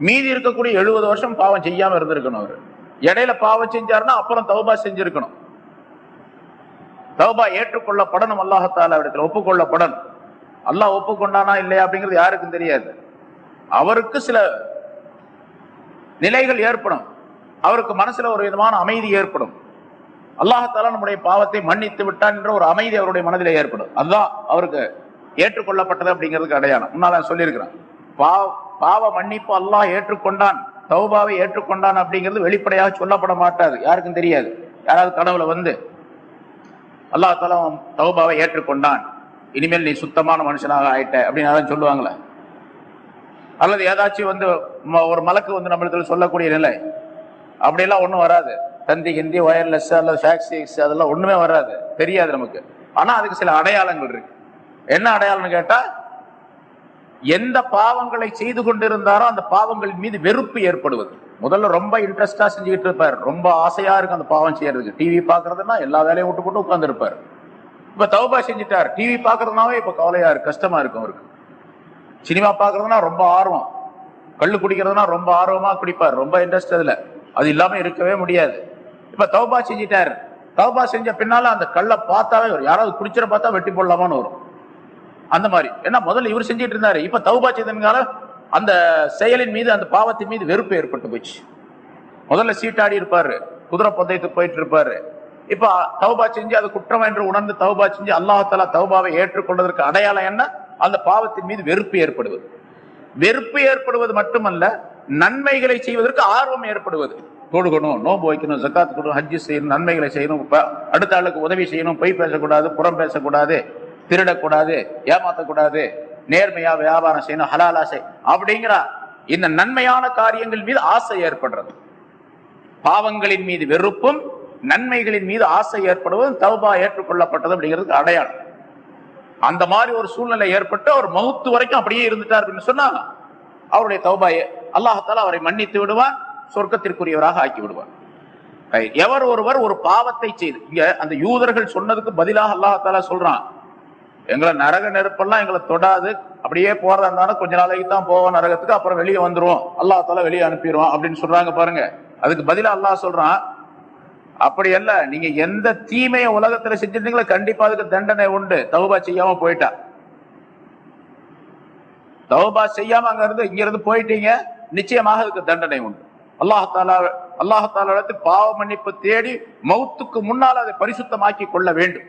மீதி இருக்கக்கூடிய எழுபது வருஷம் பாவம் செய்யாம இருந்திருக்கணும் அவர். இடையில பாவம் செஞ்சாருன்னா அப்புறம் தௌபா செஞ்சிருக்கணும். தௌபா ஏற்றுக்கொள்ளப்படணும் அல்லாஹத்தால இடத்துல ஒப்புக்கொள்ளப்படணும். அல்லாஹ் ஒப்புக்கொண்டானா இல்லையா அப்படிங்கிறது யாருக்கும் தெரியாது. அவருக்கு சில நிலைகள் ஏற்படும். அவருக்கு மனசுல ஒரு விதமான அமைதி ஏற்படும். அல்லாஹத்தால நம்முடைய பாவத்தை மன்னித்து விட்டான் என்ற ஒரு அமைதி அவருடைய மனதில் ஏற்படும். அதுதான் அவருக்கு ஏற்றுக்கொள்ளப்பட்டது அப்படிங்கிறதுக்கு அடையாளம். உன்னால நான் சொல்லியிருக்கிறேன். பாவ பாவ மன்னிப்பு அல்லாஹ் ஏற்றுக்கொண்டான் தௌபாவை ஏற்றுக்கொண்டான் அப்படிங்கிறது வெளிப்படையாக சொல்லப்பட மாட்டாது. யாருக்கும் தெரியாது. யாராவது கனவுல வந்து அல்லா தாலா தௌபாவை ஏற்றுக்கொண்டான். இனிமேல் நீ சுத்தமான மனுஷனாக ஆயிட்ட அப்படின்னு யாரும் சொல்லுவாங்களே? அல்லது ஏதாச்சும் வந்து ம- ஒரு மலக்கு வந்து நம்மளுக்கு சொல்லக்கூடிய நிலை. அப்படியெல்லாம் ஒன்றும் வராது. தந்தி ஹிந்தி ஒயர்லெஸ் அல்லது ஃபேக்ஸ் அதெல்லாம் ஒன்றுமே வராது. தெரியாது நமக்கு. ஆனால் அதுக்கு சில அடையாளங்கள் இருக்கு. என்ன அடையாளம்னு கேட்டால் எந்த பாவங்களை செய்து கொண்டிருந்தாரோ அந்த பாவங்கள் மீது வெறுப்பு ஏற்படுவது. முதல்ல ரொம்ப இன்ட்ரெஸ்டா செஞ்சுக்கிட்டு இருப்பார். ரொம்ப ஆசையா இருக்கும் அந்த பாவம் செய்யறதுக்கு. டிவி பாக்குறதுன்னா எல்லா வேலையும் விட்டு போட்டு உட்காந்துருப்பார் இப்ப தௌபா செஞ்சுட்டார். டிவி பாக்குறதுனாவே இப்ப கவலையா இருக்கு கஷ்டமா இருக்கும் அவருக்கு. சினிமா பாக்குறதுனா ரொம்ப ஆர்வம். கல் குடிக்கிறதுனா ரொம்ப ஆர்வமா குடிப்பார். ரொம்ப இன்ட்ரெஸ்ட் அதுல. அது இல்லாம இருக்கவே முடியாது. இப்ப தௌபா செஞ்சிட்டார். தௌபா செஞ்ச பின்னால அந்த கல்லை பார்த்தாவே வரும். யாராவது குடிச்சிட பார்த்தா வெட்டி போடலாமான்னு வரும். அந்த மாதிரி. ஏன்னா முதல்ல இவர் செஞ்சிட்டு இருந்தாரு. இப்ப தௌபா செய்தனால அந்த செயலின் மீது அந்த பாவத்தின் மீது வெறுப்பு ஏற்பட்டு போச்சு முதல்ல சீட்டாடி இருப்பாரு. குதிரை பந்தயத்துக்கு போயிட்டு இருப்பாரு. இப்ப தௌபா செஞ்சு அது குற்றம் என்று உணர்ந்து தௌபா செஞ்சு அல்லாஹாலா தௌபாவை ஏற்றுக்கொண்டதற்கு அடையாளம் என்ன? அந்த பாவத்தின் மீது வெறுப்பு ஏற்படுவது. வெறுப்பு ஏற்படுவது மட்டுமல்ல நன்மைகளை செய்வதற்கு ஆர்வம் ஏற்படுவது. தொழுகணும் நோம்பு வைக்கணும் ஜக்காத்து கொடுக்கணும் ஹஜ்ஜி செய்யணும் நன்மைகளை செய்யணும் அடுத்த ஆளுக்கு உதவி செய்யணும் பொய் பேசக்கூடாது புறம் பேசக்கூடாது. திருடக்கூடாது ஏமாத்தக்கூடாது நேர்மையா வியாபாரம் செய்யணும் ஹலால் ஆசை அப்படிங்கிற இந்த நன்மையான காரியங்கள் மீது ஆசை ஏற்படுறது. பாவங்களின் மீது வெறுப்பும் நன்மைகளின் மீது ஆசை ஏற்படுவதும் தௌபா ஏற்றுக்கொள்ளப்பட்டது அப்படிங்கிறதுக்கு அடையாளம். அந்த மாதிரி ஒரு சூழ்நிலை ஏற்பட்டு அவர் மௌத்து வரைக்கும் அப்படியே இருந்துட்டார் அப்படின்னு சொன்னா அவருடைய தௌபாயை அல்லாஹத்தால் அவரை மன்னித்து விடுவான் சொர்க்கத்திற்குரியவராக ஆக்கி விடுவான். எவர் ஒருவர் ஒரு பாவத்தை செய்து இங்க அந்த யூதர்கள் சொன்னதுக்கு பதிலாக அல்லாஹால சொல்றான் எங்களை நரக நெருப்பெல்லாம் எங்களை தொடாது. அப்படியே போறதா இருந்தாலும் கொஞ்ச நாளைக்கு தான் போவோம் நரகத்துக்கு அப்புறம் வெளியே வந்துருவோம். அல்லாஹால வெளியே அனுப்பிடுவோம் அப்படின்னு சொல்றாங்க பாருங்க. அதுக்கு பதிலா அல்லாஹ் சொல்றான் அப்படி அல்ல நீங்க எந்த தீமையை உலகத்துல செஞ்சிருந்தீங்களோ கண்டிப்பா அதுக்கு தண்டனை உண்டு. தௌபா செய்யாம போயிட்டா. தௌபா செய்யாம அங்க இருந்து இங்க இருந்து போயிட்டீங்க நிச்சயமாக அதுக்கு தண்டனை உண்டு. அல்லாஹாலா அல்லாஹாலத்து பாவ மன்னிப்பு தேடி மௌத்துக்கு முன்னால் அதை பரிசுத்தமாக்கி கொள்ள வேண்டும்.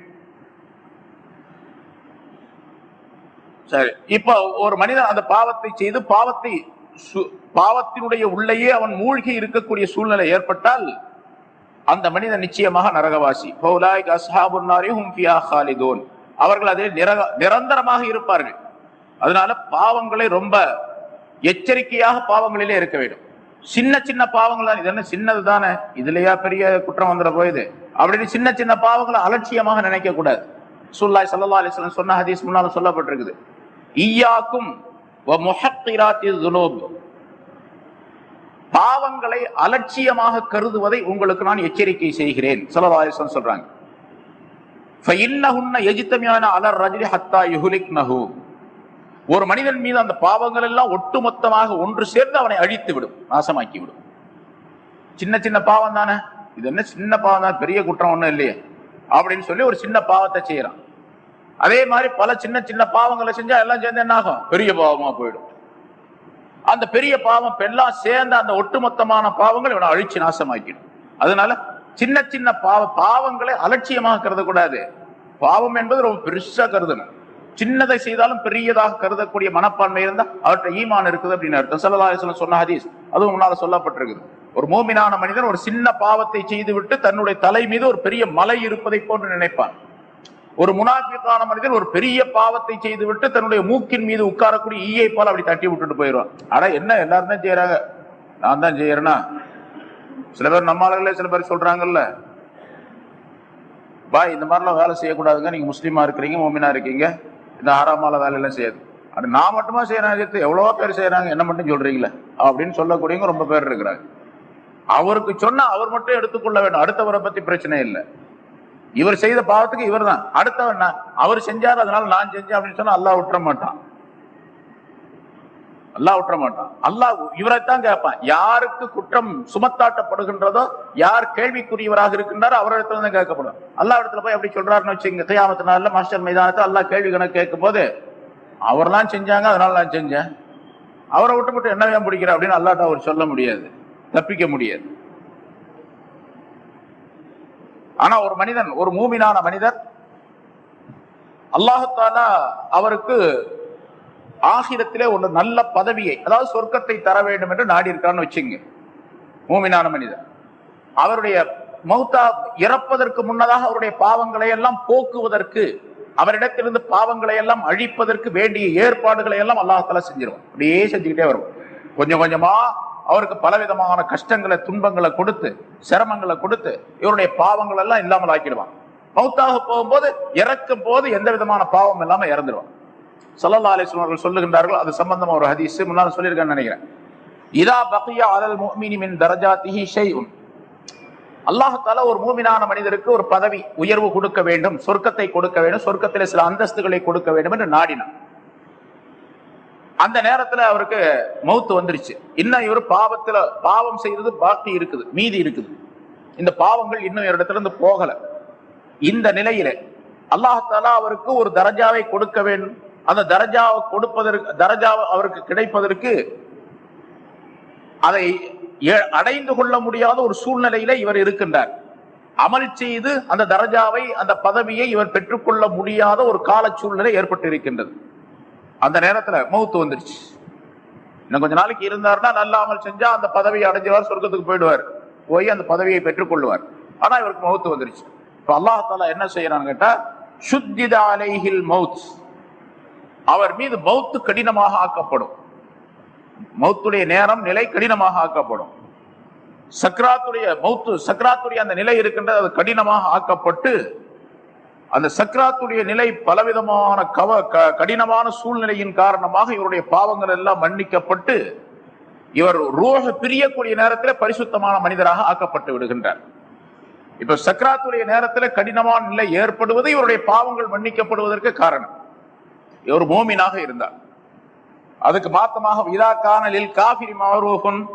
சரி. இப்ப ஒரு மனிதன் அந்த பாவத்தை செய்து பாவத்தை சு- பாவத்தினுடைய உள்ளேயே அவன் மூழ்கி இருக்கக்கூடிய சூழ்நிலை ஏற்பட்டால் அந்த மனிதன் நிச்சயமாக நரகவாசி. ஹும் அவர்கள் அதில் நிரந்தரமாக இருப்பார்கள். அதனால பாவங்களை ரொம்ப எச்சரிக்கையாக பாவங்களிலே இருக்க வேண்டும். சின்ன சின்ன பாவங்கள் தான் இது என்ன சின்னது தானே? இதுலயா பெரிய குற்றம் வந்துட போயுது. அப்படின்னு சின்ன சின்ன பாவங்களை அலட்சியமாக நினைக்க கூடாது சுல்லாய் சல்லா அலிஸ்லாம் சொன்ன ஹதீஸ் முன்னால சொல்லப்பட்டிருக்குது. ஈயாக்கும் பாவங்களை அலட்சியமாக கருதுவதை உங்களுக்கு நான் எச்சரிக்கை செய்கிறேன். சிலதாயசன் சொல்றாங்க. ஒரு மனிதன் மீது அந்த பாவங்கள் எல்லாம் ஒட்டுமொத்தமாக ஒன்று சேர்ந்து அவனை அழித்து விடும் நாசமாக்கி விடும். சின்ன சின்ன பாவம் தானே? இது என்ன சின்ன பாவம் தான்? பெரிய குற்றம் ஒன்றும் இல்லையே. அப்படின்னு சொல்லி ஒரு சின்ன பாவத்தை செய்யறான். அதே மாதிரி பல சின்ன சின்ன பாவங்களை செஞ்சா எல்லாம் சேர்ந்து என்ன ஆகும்? பெரிய பாவமா போயிடும். அந்த பெரிய பாவம் எல்லாம் சேர்ந்த அந்த ஒட்டுமொத்தமான பாவங்கள் இவனை அழிச்சு நாசமாக்கிடும். அதனால சின்ன சின்ன பாவ பாவங்களை அலட்சியமாக கருதக்கூடாது பாவம் என்பது ரொம்ப பெருசா கருதணும். சின்னதை செய்தாலும் பெரியதாக கருதக்கூடிய மனப்பான்மை இருந்தா அவற்றை ஈமான் இருக்குது அப்படின்னு அர்த்தம். சொன்ன ஹதீஸ். அதுவும் முன்னால சொல்லப்பட்டிருக்குது. ஒரு மூமினான மனிதன் ஒரு சின்ன பாவத்தை செய்துவிட்டு தன்னுடைய தலை மீது ஒரு பெரிய மலை இருப்பதை போன்று நினைப்பான். ஒரு முனாஃபிக்கான மனிதன் ஒரு பெரிய பாவத்தை செய்து விட்டு தன்னுடைய மூக்கின் மீது உட்காரக்கூடிய ஈயை போல அப்படி தட்டி விட்டுட்டு போயிடுவான். ஆனா என்ன? எல்லாரும் தான் செய்யறாங்க நான் தான் செய்யறேன்னா சில பேர் நம்ம ஆளுகளே சில பேர் சொல்றாங்கல்ல. பாய் இந்த மாதிரிலாம் வேலை செய்யக்கூடாதுங்க. நீங்க முஸ்லீமா இருக்கிறீங்க மோமினா இருக்கீங்க. இந்த ஆறாமால வேலையெல்லாம் செய்யாது. அது நான் மட்டுமா செய்யறேன் எவ்வளவோ பேர் செய்யறாங்க என்ன மட்டும் சொல்றீங்களே? அப்படின்னு சொல்லக்கூடியவங்க ரொம்ப பேர் இருக்கிறாங்க. அவருக்கு சொன்னா அவர் மட்டும் எடுத்துக்கொள்ள வேண்டும். அடுத்தவரை பத்தி பிரச்சனை இல்லை. இவர் செய்த பாவத்துக்கு இவர் தான் அடுத்தவன் அவர் செஞ்சார் அதனால நான் செஞ்சேன் அப்படின்னு சொன்னா அல்லாஹ் விட்டுற மாட்டான். அல்லாஹ் விட்டுற மாட்டான். அல்லாஹ் இவரைத்தான் கேட்பான். யாருக்கு குற்றம் சுமத்தாட்டப்படுகின்றதோ யார் கேள்விக்குரியவராக இருக்கின்றாரோ அவரிடத்துல தான் கேட்கப்படும். அல்லா இடத்துல போய் அப்படி சொல்றாருன்னு வச்சுங்க கையாமத்தினால மாஸ்டர் மைதானத்தை அல்லா கேள்வி கணக்கு கேட்கும் போது தான் செஞ்சாங்க அதனால நான் செஞ்சேன். அவரை விட்டு மட்டும் என்ன ஏன் பிடிக்கிற அப்படின்னு அல்லாட்ட அவர் சொல்ல முடியாது தப்பிக்க முடியாது. ஆனா ஒரு மனிதன் ஒரு மூமினான மனிதர் அல்லாஹத்தாலா அவருக்கு ஆகிரத்திலே ஒரு நல்ல பதவியை அதாவது சொர்க்கத்தை தர வேண்டும் என்று நாடி இருக்கான்னு வச்சுங்க மூமினான மனிதர். அவருடைய மௌத்தா இறப்பதற்கு முன்னதாக அவருடைய பாவங்களை எல்லாம் போக்குவதற்கு அவரிடத்திலிருந்து பாவங்களை எல்லாம் அழிப்பதற்கு வேண்டிய ஏற்பாடுகளை எல்லாம் அல்லாஹால செஞ்சிருவோம் அப்படியே செஞ்சுக்கிட்டே வரும் கொஞ்சம் கொஞ்சமா அவருக்கு பலவிதமான கஷ்டங்களை துன்பங்களை கொடுத்து சிரமங்களை கொடுத்து இவருடைய பாவங்கள் எல்லாம் இல்லாமல் ஆக்கிடுவான். மௌத்தாக போகும்போது இறக்கும் போது எந்த விதமான பாவம் இல்லாம இறந்துடுவான். சல்லல்லா அலிஸ்லாம் அவர்கள் சொல்லுகின்றார்கள் அது சம்பந்தமா ஒரு ஹதீஸ் முன்னால் சொல்லியிருக்கேன்னு நினைக்கிறேன். இதா பக்கியா அலல் முஃமினி மின் தரஜாத்திஹி ஷைஉன். அல்லாஹால ஒரு மூமினான மனிதருக்கு ஒரு பதவி உயர்வு கொடுக்க வேண்டும் சொர்க்கத்தை கொடுக்க வேண்டும் சொர்க்கத்தில் சில அந்தஸ்துகளை கொடுக்க வேண்டும் என்று நாடினான். அந்த நேரத்துல அவருக்கு மௌத்து வந்துருச்சு. இன்னும் இவர் பாவத்துல பாவம் செய்யறது பாக்கி இருக்குது மீதி இருக்குது. இந்த பாவங்கள் இன்னும் இடத்துல இருந்து போகல. இந்த நிலையில அல்லாஹாலா அவருக்கு ஒரு தரஜாவை கொடுக்க வேண்டும். அந்த தரஜாவை கொடுப்பதற்கு தரஜா அவருக்கு கிடைப்பதற்கு அதை எ- அடைந்து கொள்ள முடியாத ஒரு சூழ்நிலையில இவர் இருக்கின்றார். அமல் செய்து அந்த தரஜாவை அந்த பதவியை இவர் பெற்றுக்கொள்ள முடியாத ஒரு கால சூழ்நிலை ஏற்பட்டு இருக்கின்றது அந்த நேரத்துல மௌத்து வந்துருச்சு. இன்னும் கொஞ்ச நாளைக்கு இருந்தாருன்னா நல்ல அமல் செஞ்சா அந்த பதவியை அடைஞ்சவர் சொர்க்கத்துக்கு போயிடுவார். போய் அந்த பதவியை பெற்றுக்கொள்வார் ஆனா இவருக்கு மௌத்து வந்துருச்சு. இப்ப அல்லாஹால என்ன செய்யறான்னு கேட்டா சுத்தித அலைஹில் மௌத் அவர் மீது மௌத்து கடினமாக ஆக்கப்படும். மௌத்துடைய நேரம் நிலை கடினமாக ஆக்கப்படும். சக்ராத்துடைய மௌத்து சக்ராத்துடைய அந்த நிலை இருக்கின்றது அது கடினமாக ஆக்கப்பட்டு அந்த சக்ராத்துடைய நிலை பலவிதமான கவ க- கடினமான சூழ்நிலையின் காரணமாக இவருடைய பாவங்கள் எல்லாம் மன்னிக்கப்பட்டு இவர் ரூஹ பிரியக்கூடிய நேரத்தில் பரிசுத்தமான மனிதராக ஆக்கப்பட்டு விடுகின்றார். இப்ப சக்ராத்துடைய நேரத்தில் கடினமான நிலை ஏற்படுவது இவருடைய பாவங்கள் மன்னிக்கப்படுவதற்கு காரணம். இவர் மோமினாக இருந்தார். அதுக்கு மாத்தமாக இதா காணலில் காபிரி மாரூஃபுன்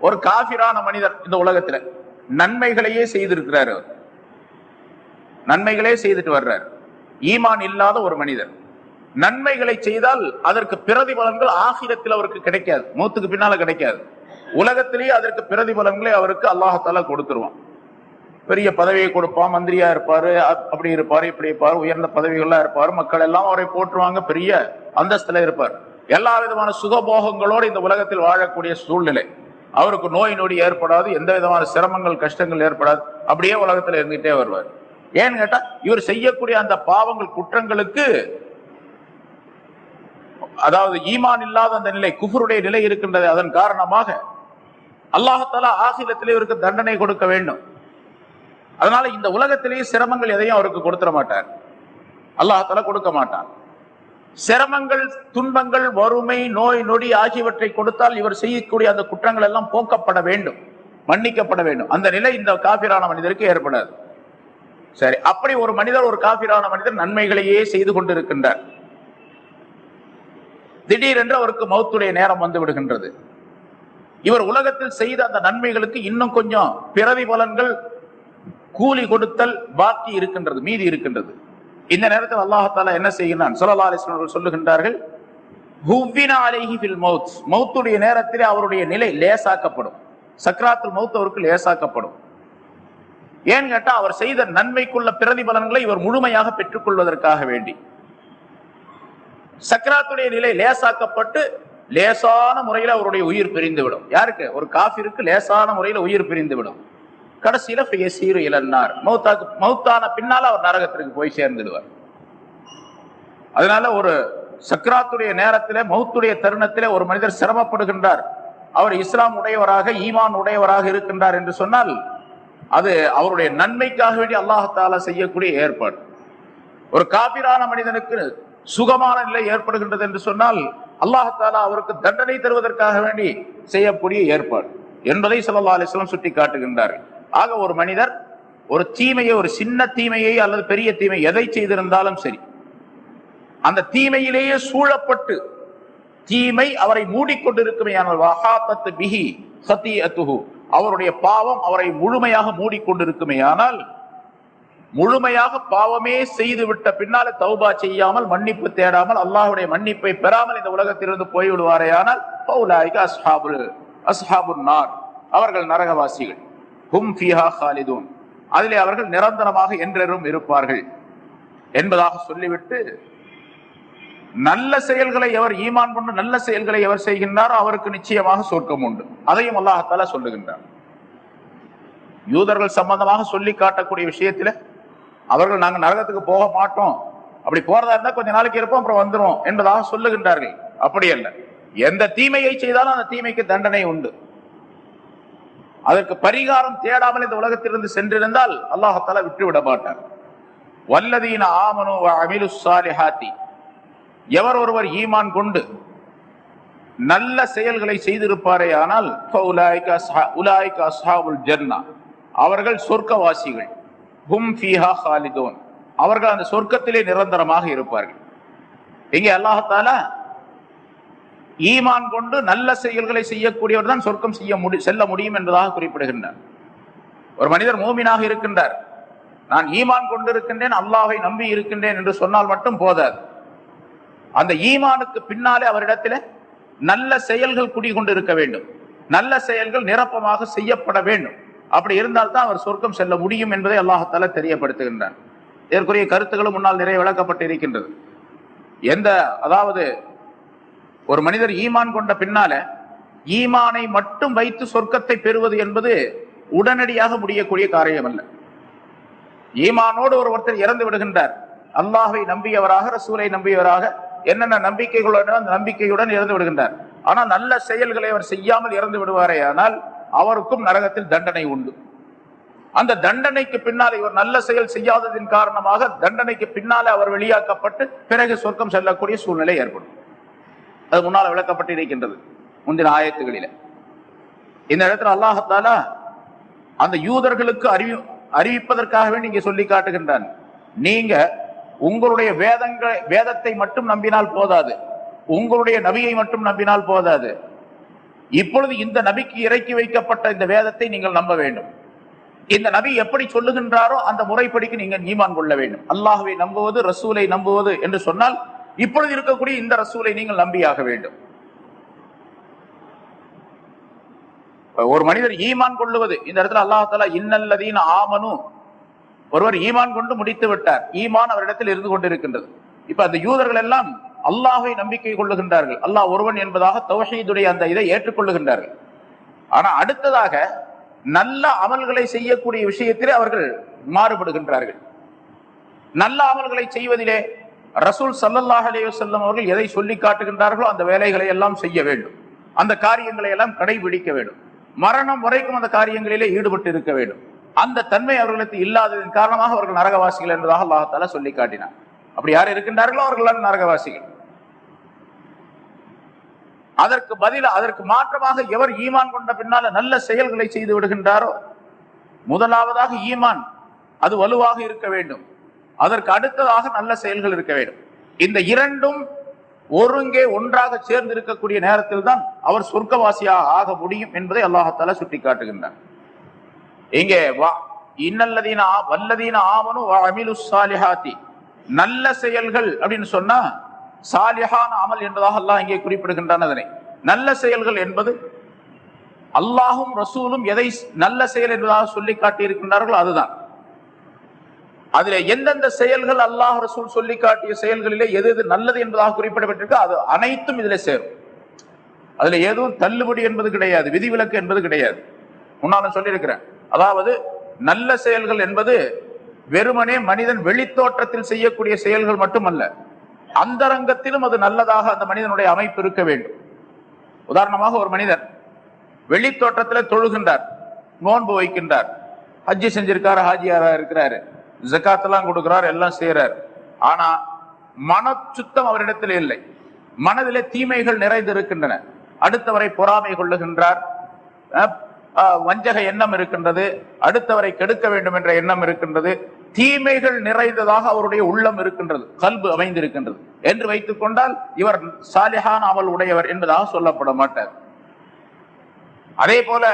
ஒரு காபிரான மனிதர் இந்த உலகத்துல. நன்மைகளையே செய்திருக்கிறார் அவர். நன்மைகளே செய்துட்டு வர்றார். ஈமான் இல்லாத ஒரு மனிதர். நன்மைகளை செய்தால் அதற்கு பிரதிபலன்கள் ஆகிரத்தில் அவருக்கு கிடைக்காது. மூத்துக்கு பின்னால கிடைக்காது. உலகத்திலேயே அதற்கு பிரதிபலன்களை அவருக்கு அல்லாஹால கொடுத்துருவான். பெரிய பதவியை கொடுப்பான் மந்திரியா இருப்பாரு அப்படி இருப்பாரு இப்படி இருப்பாரு உயர்ந்த பதவிகள்லாம் இருப்பாரு மக்கள் எல்லாம் அவரை போற்றுவாங்க பெரிய அந்தஸ்துல இருப்பார். எல்லா விதமான சுகபோகங்களோடு இந்த உலகத்தில் வாழக்கூடிய சூழ்நிலை. அவருக்கு நோய் நொடி ஏற்படாது எந்த விதமான சிரமங்கள் கஷ்டங்கள் ஏற்படாது அப்படியே உலகத்தில் இருந்துகிட்டே வருவார். ஏன்னு கேட்டா இவர் செய்யக்கூடிய அந்த பாவங்கள் குற்றங்களுக்கு அதாவது ஈமான் இல்லாத அந்த நிலை குஃபருடைய நிலை இருக்கின்றது. அதன் காரணமாக அல்லாஹால ஆசிலத்திலே இவருக்கு தண்டனை கொடுக்க வேண்டும். அதனால இந்த உலகத்திலேயே சிரமங்கள் எதையும் அவருக்கு கொடுத்துட மாட்டார். அல்லாஹால கொடுக்க மாட்டார். சிரமங்கள் துன்பங்கள் வறுமை நோய் நொடி ஆகியவற்றை கொடுத்தால் இவர் செய்யக்கூடிய அந்த குற்றங்கள் எல்லாம் போக்கப்பட வேண்டும். மன்னிக்கப்பட வேண்டும். அந்த நிலை இந்த காபிரான மனிதருக்கு ஏற்படாது. சரி அப்படி ஒரு மனிதர் ஒரு காபிரான மனிதர் நன்மைகளையே செய்து கொண்டிருக்கின்றார். திடீரென்று அவருக்கு மௌத்துடைய நேரம் வந்து விடுகின்றது. இவர் உலகத்தில் செய்த அந்த நன்மைகளுக்கு இன்னும் கொஞ்சம் பிறவி பலன்கள் கூலி கொடுத்தல் பாக்கி இருக்கின்றது மீதி இருக்கின்றது. இந்த நேரத்தில் அல்லாஹால என்ன செய்கிறான் சொல்லலா அலிஸ்வர்கள் சொல்லுகின்றார்கள் ஃபில் மௌத்துடைய நேரத்திலே அவருடைய நிலை லேசாக்கப்படும். சக்ராத்துல் மௌத் அவருக்கு லேசாக்கப்படும். ஏன்னு கேட்டா அவர் செய்த நன்மைக்குள்ள பிரதிபலன்களை இவர் முழுமையாக பெற்றுக்கொள்வதற்காக வேண்டி. சக்கராத்துடைய நிலை லேசாக்கப்பட்டு லேசான முறையில் அவருடைய உயிர் பிரிந்து விடும் யாருக்கு? ஒரு காஃபிற்கு லேசான முறையில் உயிர் பிரிந்துவிடும். கடைசியில் கடைசியில சீரு இழந்தார் மௌத்தாக்கு மௌத்தான பின்னால அவர் நரகத்திற்கு போய் சேர்ந்துடுவார். அதனால ஒரு சக்கராத்துடைய நேரத்திலே மௌத்துடைய தருணத்திலே ஒரு மனிதர் சிரமப்படுகின்றார். அவர் இஸ்லாம் உடையவராக ஈமான் உடையவராக இருக்கின்றார் என்று சொன்னால் அது அவருடைய நன்மைக்காக வேண்டி அல்லாஹால செய்யக்கூடிய ஏற்பாடு. ஒரு காபிரான மனிதனுக்கு சுகமான நிலை ஏற்படுகின்றது என்று சொன்னால் அல்லாஹாலா அவருக்கு தண்டனை தருவதற்காக வேண்டி செய்யக்கூடிய ஏற்பாடு என்பதை சல்லா அலிஸ்லாம் சுட்டி காட்டுகின்றார்கள் ஆக ஒரு மனிதர் ஒரு தீமையை ஒரு சின்ன தீமையை அல்லது பெரிய தீமை எதை செய்திருந்தாலும் சரி அந்த தீமையிலேயே சூழப்பட்டு தீமை அவரை மூடிக்கொண்டிருக்குமே ஆனால் அவருடைய பாவம் அவரை முழுமையாக மூடிக்கொண்டிருக்குமையானால் முழுமையாக பாவமே செய்து விட்ட பின்னால தௌபா செய்யாமல் மன்னிப்பு தேடாமல் அல்லாஹுடைய மன்னிப்பை பெறாமல் இந்த உலகத்திலிருந்து போய்விடுவாரேயானால் பௌலாய்க்கு அஸ்ஹாபுல் அஸ்ஹாபுல் நார். அவர்கள் நரகவாசிகள். ஹும் ஃபிஹா ஹாலிதூன் அதிலே அவர்கள் நிரந்தரமாக என்றெரும் இருப்பார்கள். என்பதாக சொல்லிவிட்டு நல்ல செயல்களை எவர் ஈமான் கொண்டு நல்ல செயல்களை எவர் செய்கின்றாரோ அவருக்கு நிச்சயமாக சொர்க்கம் உண்டு. அதையும் அல்லாஹத்தால சொல்லுகின்றார் யூதர்கள் சம்பந்தமாக சொல்லி காட்டக்கூடிய விஷயத்துல அவர்கள் நாங்கள் நரகத்துக்கு போக மாட்டோம். அப்படி போறதா இருந்தா கொஞ்ச நாளைக்கு இருப்போம் அப்புறம் வந்துடும் என்பதாக சொல்லுகின்றார்கள். அப்படி அல்ல. எந்த தீமையை செய்தாலும் அந்த தீமைக்கு தண்டனை உண்டு. அதற்கு பரிகாரம் தேடாமல் இந்த உலகத்திலிருந்து சென்றிருந்தால் அல்லாஹத்தால விட்டு விட மாட்டார் வல்லதீன ஆமனு அமிலு சாலிஹாத்தி எவர் ஒருவர் ஈமான் கொண்டு நல்ல செயல்களை செய்திருப்பாரே ஆனால் அவர்கள் சொர்க்கவாசிகள். ஹும் ஃபீஹா ஹாலிதோன். அவர்கள் அந்த சொர்க்கத்திலே நிரந்தரமாக இருப்பார்கள். இங்கே அல்லாஹால ஈமான் கொண்டு நல்ல செயல்களை செய்யக்கூடியவர் தான் சொர்க்கம் செய்ய முடி செல்ல முடியும் என்பதாக குறிப்பிடுகின்றார். ஒரு மனிதர் மூமினாக இருக்கின்றார். நான் ஈமான் கொண்டிருக்கின்றேன் அல்லாஹை நம்பி இருக்கின்றேன் என்று சொன்னால் மட்டும் போதாது. அந்த ஈமானுக்கு பின்னாலே அவரிடத்துல நல்ல செயல்கள் குடிகொண்டு இருக்க வேண்டும். நல்ல செயல்கள் நிரப்பமாக செய்யப்பட வேண்டும். அப்படி இருந்தால்தான் அவர் சொர்க்கம் செல்ல முடியும் என்பதை அல்லாஹால தெரியப்படுத்துகின்றார் இதற்குரிய கருத்துக்களும் முன்னால் நிறைய விளக்கப்பட்டு இருக்கின்றது. எந்த அதாவது ஒரு மனிதர் ஈமான் கொண்ட பின்னால ஈமானை மட்டும் வைத்து சொர்க்கத்தை பெறுவது என்பது உடனடியாக முடியக்கூடிய காரியம் அல்ல ஈமானோடு ஒரு ஒருத்தர் இறந்து விடுகின்றார். அல்லாஹை நம்பியவராக ரசூலை நம்பியவராக என்னென்ன நம்பிக்கைகளுடன் அந்த நம்பிக்கையுடன் இறந்து விடுகின்றார். ஆனால் நல்ல செயல்களை அவர் செய்யாமல் இறந்து விடுவாரே ஆனால் அவருக்கும் நரகத்தில் தண்டனை உண்டு. அந்த தண்டனைக்கு பின்னால் இவர் நல்ல செயல் செய்யாததின் காரணமாக தண்டனைக்கு பின்னாலே அவர் வெளியாக்கப்பட்டு பிறகு சொர்க்கம் செல்லக்கூடிய சூழ்நிலை ஏற்படும். அது முன்னால் விளக்கப்பட்டு இருக்கின்றது முந்தின ஆயத்துகளில. இந்த இடத்துல அல்லாஹத்தாலா அந்த யூதர்களுக்கு அறிவி அறிவிப்பதற்காகவே நீங்க சொல்லி காட்டுகின்றான். நீங்க உங்களுடைய வேதங்களை வேதத்தை மட்டும் நம்பினால் போதாது. உங்களுடைய நபியை மட்டும் நம்பினால் போதாது. இப்பொழுது இந்த நபிக்கு இறக்கி வைக்கப்பட்ட இந்த வேதத்தை நீங்கள் நம்ப வேண்டும். இந்த நபி எப்படி சொல்லுகின்றாரோ அந்த முறைப்படிக்கு நீங்கள் ஈமான் கொள்ள வேண்டும். அல்லாஹுவை நம்புவது ரசூலை நம்புவது என்று சொன்னால் இப்பொழுது இருக்கக்கூடிய இந்த ரசூலை நீங்கள் நம்பியாக வேண்டும். ஒரு மனிதர் ஈமான் கொள்ளுவது இந்த இடத்துல அல்லாஹால இன்னல்லதீன் ஆமனும் ஒருவர் ஈமான் கொண்டு முடித்து விட்டார். ஈமான் அவரிடத்தில் இருந்து கொண்டிருக்கின்றது. இப்ப அந்த யூதர்கள் எல்லாம் அல்லாஹை நம்பிக்கை கொள்ளுகின்றார்கள். அல்லாஹ் ஒருவன் என்பதாக தௌஹீதுடைய அந்த இதை ஏற்றுக்கொள்ளுகின்றார்கள். ஆனா அடுத்ததாக நல்ல அமல்களை செய்யக்கூடிய விஷயத்திலே அவர்கள் மாறுபடுகின்றார்கள். நல்ல அமல்களை செய்வதிலே ரசூல் சல்லல்லாஹ் அலையுசல்லம் அவர்கள் எதை சொல்லி காட்டுகின்றார்களோ அந்த வேலைகளை எல்லாம் செய்ய வேண்டும். அந்த காரியங்களை எல்லாம் கடைபிடிக்க வேண்டும். மரணம் வரைக்கும் அந்த காரியங்களிலே ஈடுபட்டு இருக்க வேண்டும். அந்த தன்மை அவர்களுக்கு இல்லாததன் காரணமாக அவர்கள் நரகவாசிகள் என்பதாக அல்லாஹால சொல்லி காட்டினார் அப்படி யார் இருக்கின்றார்களோ அவர்கள் நரகவாசிகள். அதற்கு பதில அதற்கு மாற்றமாக எவர் ஈமான் கொண்ட பின்னால நல்ல செயல்களை செய்து விடுகின்றாரோ? முதலாவதாக ஈமான் அது வலுவாக இருக்க வேண்டும். அதற்கு அடுத்ததாக நல்ல செயல்கள் இருக்க வேண்டும். இந்த இரண்டும் ஒருங்கே ஒன்றாக சேர்ந்து இருக்கக்கூடிய நேரத்தில் தான் அவர் சொர்க்கவாசியாக ஆக முடியும் என்பதை அல்லாஹால சுட்டி காட்டுகின்றார் இங்க வா இன்னல்லதீன வல்லதீன ஆமனு அமிலு சாலிஹாத்தி நல்ல செயல்கள் அப்படின்னு சொன்னா சாலிஹான அமல் என்பதாக அல்லாஹ் இங்கே குறிப்பிடுகின்றான் அதனை. நல்ல செயல்கள் என்பது அல்லாஹும் ரசூலும் எதை நல்ல செயல் என்பதாக சொல்லி காட்டியிருக்கின்றார்களோ அதுதான். அதுல எந்தெந்த செயல்கள் அல்லாஹ் ரசூல் சொல்லி காட்டிய செயல்களிலே எது எது நல்லது என்பதாக குறிப்பிடப்பட்டிருக்கு அது அனைத்தும் இதுல சேரும். அதுல எதுவும் தள்ளுபடி என்பது கிடையாது விதிவிலக்கு என்பது கிடையாது. முன்னாலும் சொல்லியிருக்கிறேன். அதாவது நல்ல செயல்கள் என்பது வெறுமனே மனிதன் வெளித்தோற்றத்தில் செய்யக்கூடிய செயல்கள் மட்டுமல்ல அந்தரங்கத்திலும் அது நல்லதாக அந்த மனிதனுடைய அமைப்பு இருக்க வேண்டும். உதாரணமாக ஒரு மனிதன் வெளித்தோற்றத்தில் தொழுகின்றார் நோன்பு வைக்கின்றார் ஹஜ்ஜி செஞ்சிருக்காரு ஹாஜியாரா இருக்கிறாரு ஜக்காத்தெல்லாம் கொடுக்கிறார் எல்லாம் செய்யறார் ஆனா மன சுத்தம் அவரிடத்தில் இல்லை. மனதிலே தீமைகள் நிறைந்து இருக்கின்றன அடுத்தவரை பொறாமை கொள்ளுகின்றார். வஞ்சக எண்ணம் இருக்கின்றது. அடுத்தவரை கெடுக்க வேண்டும் என்ற எண்ணம் இருக்கின்றது. தீமைகள் நிறைந்ததாக அவருடைய உள்ளம் இருக்கின்றது. கல்பு அமைந்திருக்கின்றது. என்று வைத்துக் கொண்டால் இவர் சாலிஹான் அமல் உடையவர் என்பதாக சொல்லப்பட மாட்டார். அதே போல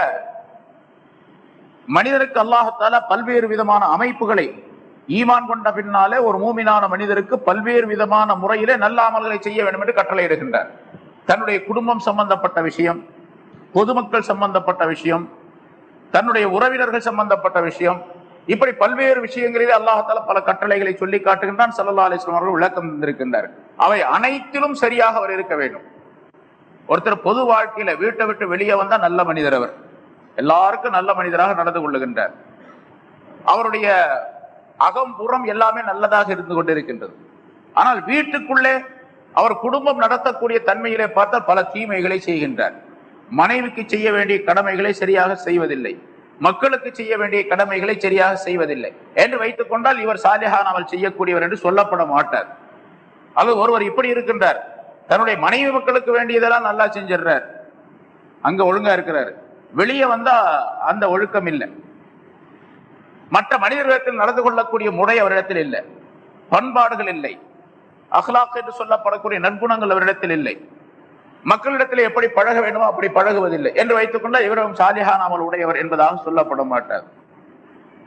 மனிதருக்கு அல்லாஹத்தால பல்வேறு விதமான அமைப்புகளை ஈமான் கொண்ட பின்னாலே ஒரு மூமினான மனிதருக்கு பல்வேறு விதமான முறையிலே நல்ல அமல்களை செய்ய வேண்டும் என்று கட்டளையிடுகின்றார். தன்னுடைய குடும்பம் சம்பந்தப்பட்ட விஷயம் பொதுமக்கள் சம்பந்தப்பட்ட விஷயம் தன்னுடைய உறவினர்கள் சம்பந்தப்பட்ட விஷயம் இப்படி பல்வேறு விஷயங்களிலே அல்லாஹால பல கட்டளைகளை சொல்லி காட்டுகின்றான். சல்லா அலிஸ்லாம் அவர்கள் விளக்கம் தந்திருக்கின்றார். அவை அனைத்திலும் சரியாக அவர் இருக்க வேண்டும். ஒருத்தர் பொது வாழ்க்கையில வீட்டை விட்டு வெளியே வந்தால் நல்ல மனிதர் அவர். எல்லாருக்கும் நல்ல மனிதராக நடந்து கொள்ளுகின்றார். அவருடைய அகம் புறம் எல்லாமே நல்லதாக இருந்து கொண்டிருக்கின்றது. ஆனால் வீட்டுக்குள்ளே அவர் குடும்பம் நடத்தக்கூடிய தன்மையிலே பார்த்தால் பல தீமைகளை செய்கின்றார். மனைவிக்கு செய்ய வேண்டிய கடமைகளை சரியாக செய்வதில்லை. மக்களுக்கு செய்ய வேண்டிய கடமைகளை சரியாக செய்வதில்லை. என்று வைத்துக் கொண்டால் இவர் சாலிஹான் அமல் செய்யக்கூடியவர் என்று சொல்லப்பட மாட்டார். அது ஒருவர் இப்படி இருக்கின்றார். தன்னுடைய மனைவி மக்களுக்கு வேண்டியதெல்லாம் நல்லா செஞ்சிடுறார். அங்க ஒழுங்கா இருக்கிறாரு. வெளியே வந்தா அந்த ஒழுக்கம் இல்லை. மற்ற மனிதர்களிடத்தில் நடந்து கொள்ளக்கூடிய முறை அவரிடத்தில் இல்லை. பண்பாடுகள் இல்லை. அஹ்லாக் என்று சொல்லப்படக்கூடிய நற்குணங்கள் அவரிடத்தில் இல்லை. மக்களிடத்தில் எப்படி பழக வேண்டுமோ அப்படி பழகுவதில்லை என்று வைத்துக் கொண்டால் இவரும் சாலிஹான் நாமல் உடையவர் என்பதாக சொல்லப்பட மாட்டார்.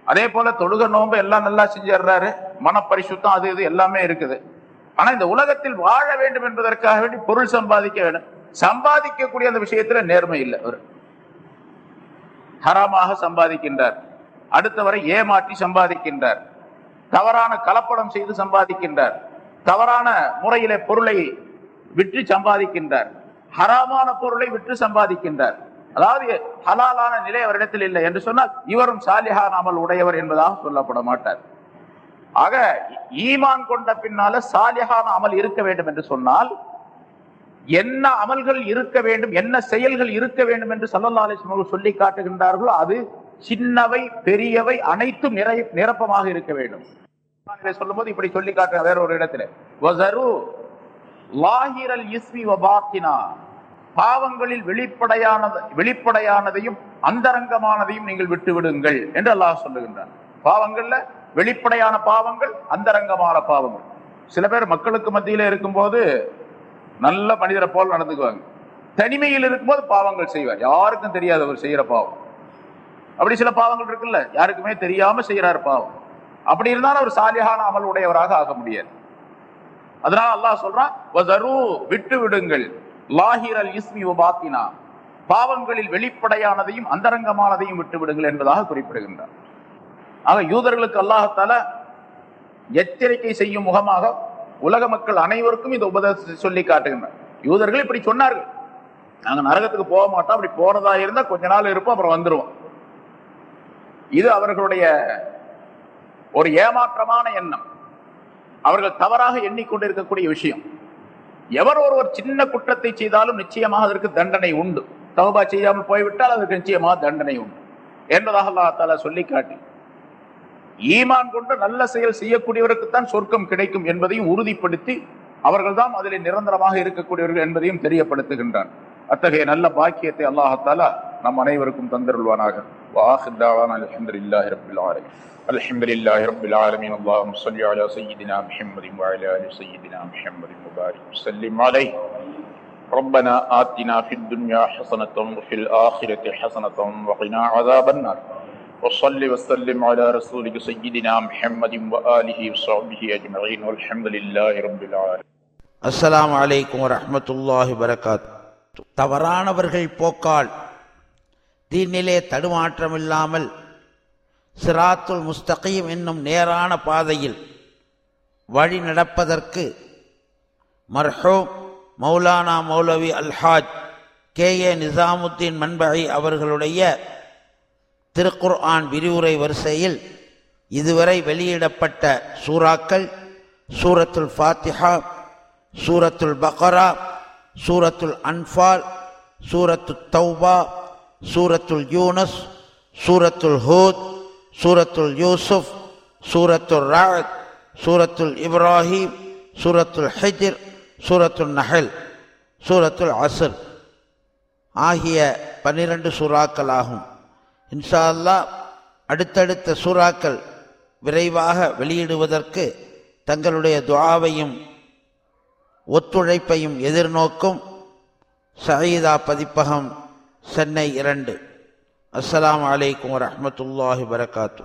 அதே போல தொழுக நோன்பு எல்லாம் நல்லா செஞ்சிடுறாரு. மனப்பரிசுத்தம் அது இது எல்லாமே இருக்குது. ஆனா இந்த உலகத்தில் வாழ வேண்டும் என்பதற்காக வேண்டி பொருள் சம்பாதிக்க வேண்டும் சம்பாதிக்கக்கூடிய அந்த விஷயத்துல நேர்மை இல்லை அவர். ஹராமாக சம்பாதிக்கின்றார். அடுத்தவரை ஏமாற்றி சம்பாதிக்கின்றார். தவறான கலப்படம் செய்து சம்பாதிக்கின்றார். தவறான முறையிலே பொருளை விற்று சம்பாதிக்கின்றார். ஹராமான பொருளை விற்று சம்பாதிக்கின்றார். அதாவது ஹலாலான நிலை அவரிடத்தில் இல்லை என்று சொன்னால் இவரும் சாலிஹான் அமல் உடையவர் என்பதாக சொல்லப்பட மாட்டார். ஆக ஈமான் கொண்ட பின்னால சாலிஹான அமல் இருக்க வேண்டும் என்று சொன்னால் என்ன அமல்கள் இருக்க வேண்டும் என்ன செயல்கள் இருக்க வேண்டும் என்று சல்லல்லா அலிஸ்லாம் அவர்கள் சொல்லி காட்டுகின்றார்களோ அது சின்னவை பெரியவை அனைத்தும் நிறை நிரப்பமாக இருக்க வேண்டும். சொல்லும்போது இப்படி சொல்லி காட்டுற வேற ஒரு இடத்துல லாஹிரல் இஸ்மி வபாத்தினா பாவங்களில் வெளிப்படையானது வெளிப்படையானதையும் அந்தரங்கமானதையும் நீங்கள் விட்டுவிடுங்கள் என்று அல்லாஹ் சொல்லுகின்றார் பாவங்கள்ல வெளிப்படையான பாவங்கள் அந்தரங்கமான பாவங்கள். சில பேர் மக்களுக்கு மத்தியில இருக்கும்போது நல்ல மனிதரை போல் நடந்துக்குவாங்க. தனிமையில் இருக்கும்போது பாவங்கள் செய்வார். யாருக்கும் தெரியாது அவர் செய்யற பாவம். அப்படி சில பாவங்கள் இருக்குல்ல யாருக்குமே தெரியாம செய்யறாரு பாவம். அப்படி இருந்தாலும் அவர் சாலியான அமல் உடையவராக ஆக முடியாது. அதனால அல்லாஹ் சொல்றான் விட்டு விடுங்கள் லாஹிரல் இஸ்மி பாத்தினா பாவங்களில் வெளிப்படையானதையும் அந்தரங்கமானதையும் விட்டு விடுங்கள் என்பதாக குறிப்பிடுகின்றார். ஆக யூதர்களுக்கு அல்லாஹத்தால எச்சரிக்கை செய்யும் முகமாக உலக மக்கள் அனைவருக்கும் இந்த உபதேசத்தை சொல்லி காட்டுகின்றனர் யூதர்கள் இப்படி சொன்னார்கள். நாங்கள் நரகத்துக்கு போக மாட்டோம். அப்படி போறதா இருந்தா கொஞ்ச நாள் இருப்போம் அப்புறம் வந்துருவோம். இது அவர்களுடைய ஒரு ஏமாற்றமான எண்ணம். அவர்கள் தவறாக எண்ணிக்கொண்டிருக்கக்கூடிய விஷயம். எவர் ஒருவர் சின்ன குற்றத்தை செய்தாலும் நிச்சயமாக அதற்கு தண்டனை உண்டு. தகுபா செய்யாமல் போய்விட்டால் அதற்கு நிச்சயமாக தண்டனை உண்டு. என்பதாக அல்லா சொல்லி காட்டி ஈமான் கொண்டு நல்ல செயல் செய்யக்கூடியவருக்குத்தான் சொர்க்கம் கிடைக்கும் என்பதையும் உறுதிப்படுத்தி அவர்கள் தான் அதில் நிரந்தரமாக இருக்கக்கூடியவர்கள் என்பதையும் தெரியப்படுத்துகின்றான். அத்தகைய நல்ல பாக்கியத்தை அல்லாஹாலா நம் அனைவருக்கும் தந்திருவானாக வாஹில்லாஹிரபில் ஆலயம் الحمد لله رب العالمين الحمد لله رب العالمين اللهم صل على سيدنا محمد وعلى آل سيدنا محمد وبارك وسلم عليه ربنا آتنا في الدنيا حسنة وفي الآخرة حسنة وقنا عذاب النار وصل وسلم على رسولك سيدنا محمد وآله وصحبه أجمعين والحمد لله رب العالمين அஸ்ஸலாமு அலைக்கும் வரஹ்மத்துல்லாஹி வரகாத் தவறானவர்கள் போக்கால் தீனிலே தடுமாற்றமில்லாமல் சிராத்துல் முஸ்தகீம் என்னும் நேரான பாதையில் வழி நடப்பதற்கு மர்ஹூம் மௌலானா மௌலவி அல்ஹாஜ் கே. ஏ. நிசாமுத்தீன் மண்பகை அவர்களுடைய திருக்குர் ஆன் விரிவுரை வரிசையில் இதுவரை வெளியிடப்பட்ட சூறாக்கள் சூரத்துல் ஃபாத்திஹா சூரத்துல் பக்ரா சூரத்துல் அன்ஃபால் சூரத்துல் தௌபா சூரத்துல் யூனஸ் சூரத்துல் ஹூத் சூரத்துல் யூசுப் சூரத்துல் ராத் சூரத்துல் இப்ராஹிம் சூரத்துல் ஹஜிர் சூரத்துல் நஹல் சூரத்துல் அசர் ஆகிய பன்னிரண்டு சூறாக்கள் ஆகும் இன்ஷா அல்லாஹ் அடுத்தடுத்த சூறாக்கள் விரைவாக வெளியிடுவதற்கு தங்களுடைய துவாவையும் ஒத்துழைப்பையும் எதிர்நோக்கும். சயீதா பதிப்பகம் சென்னை இரண்டு. அஸ்லாம் வலைக்கம் வரமத்துல்லாஹி வரகாத்தூ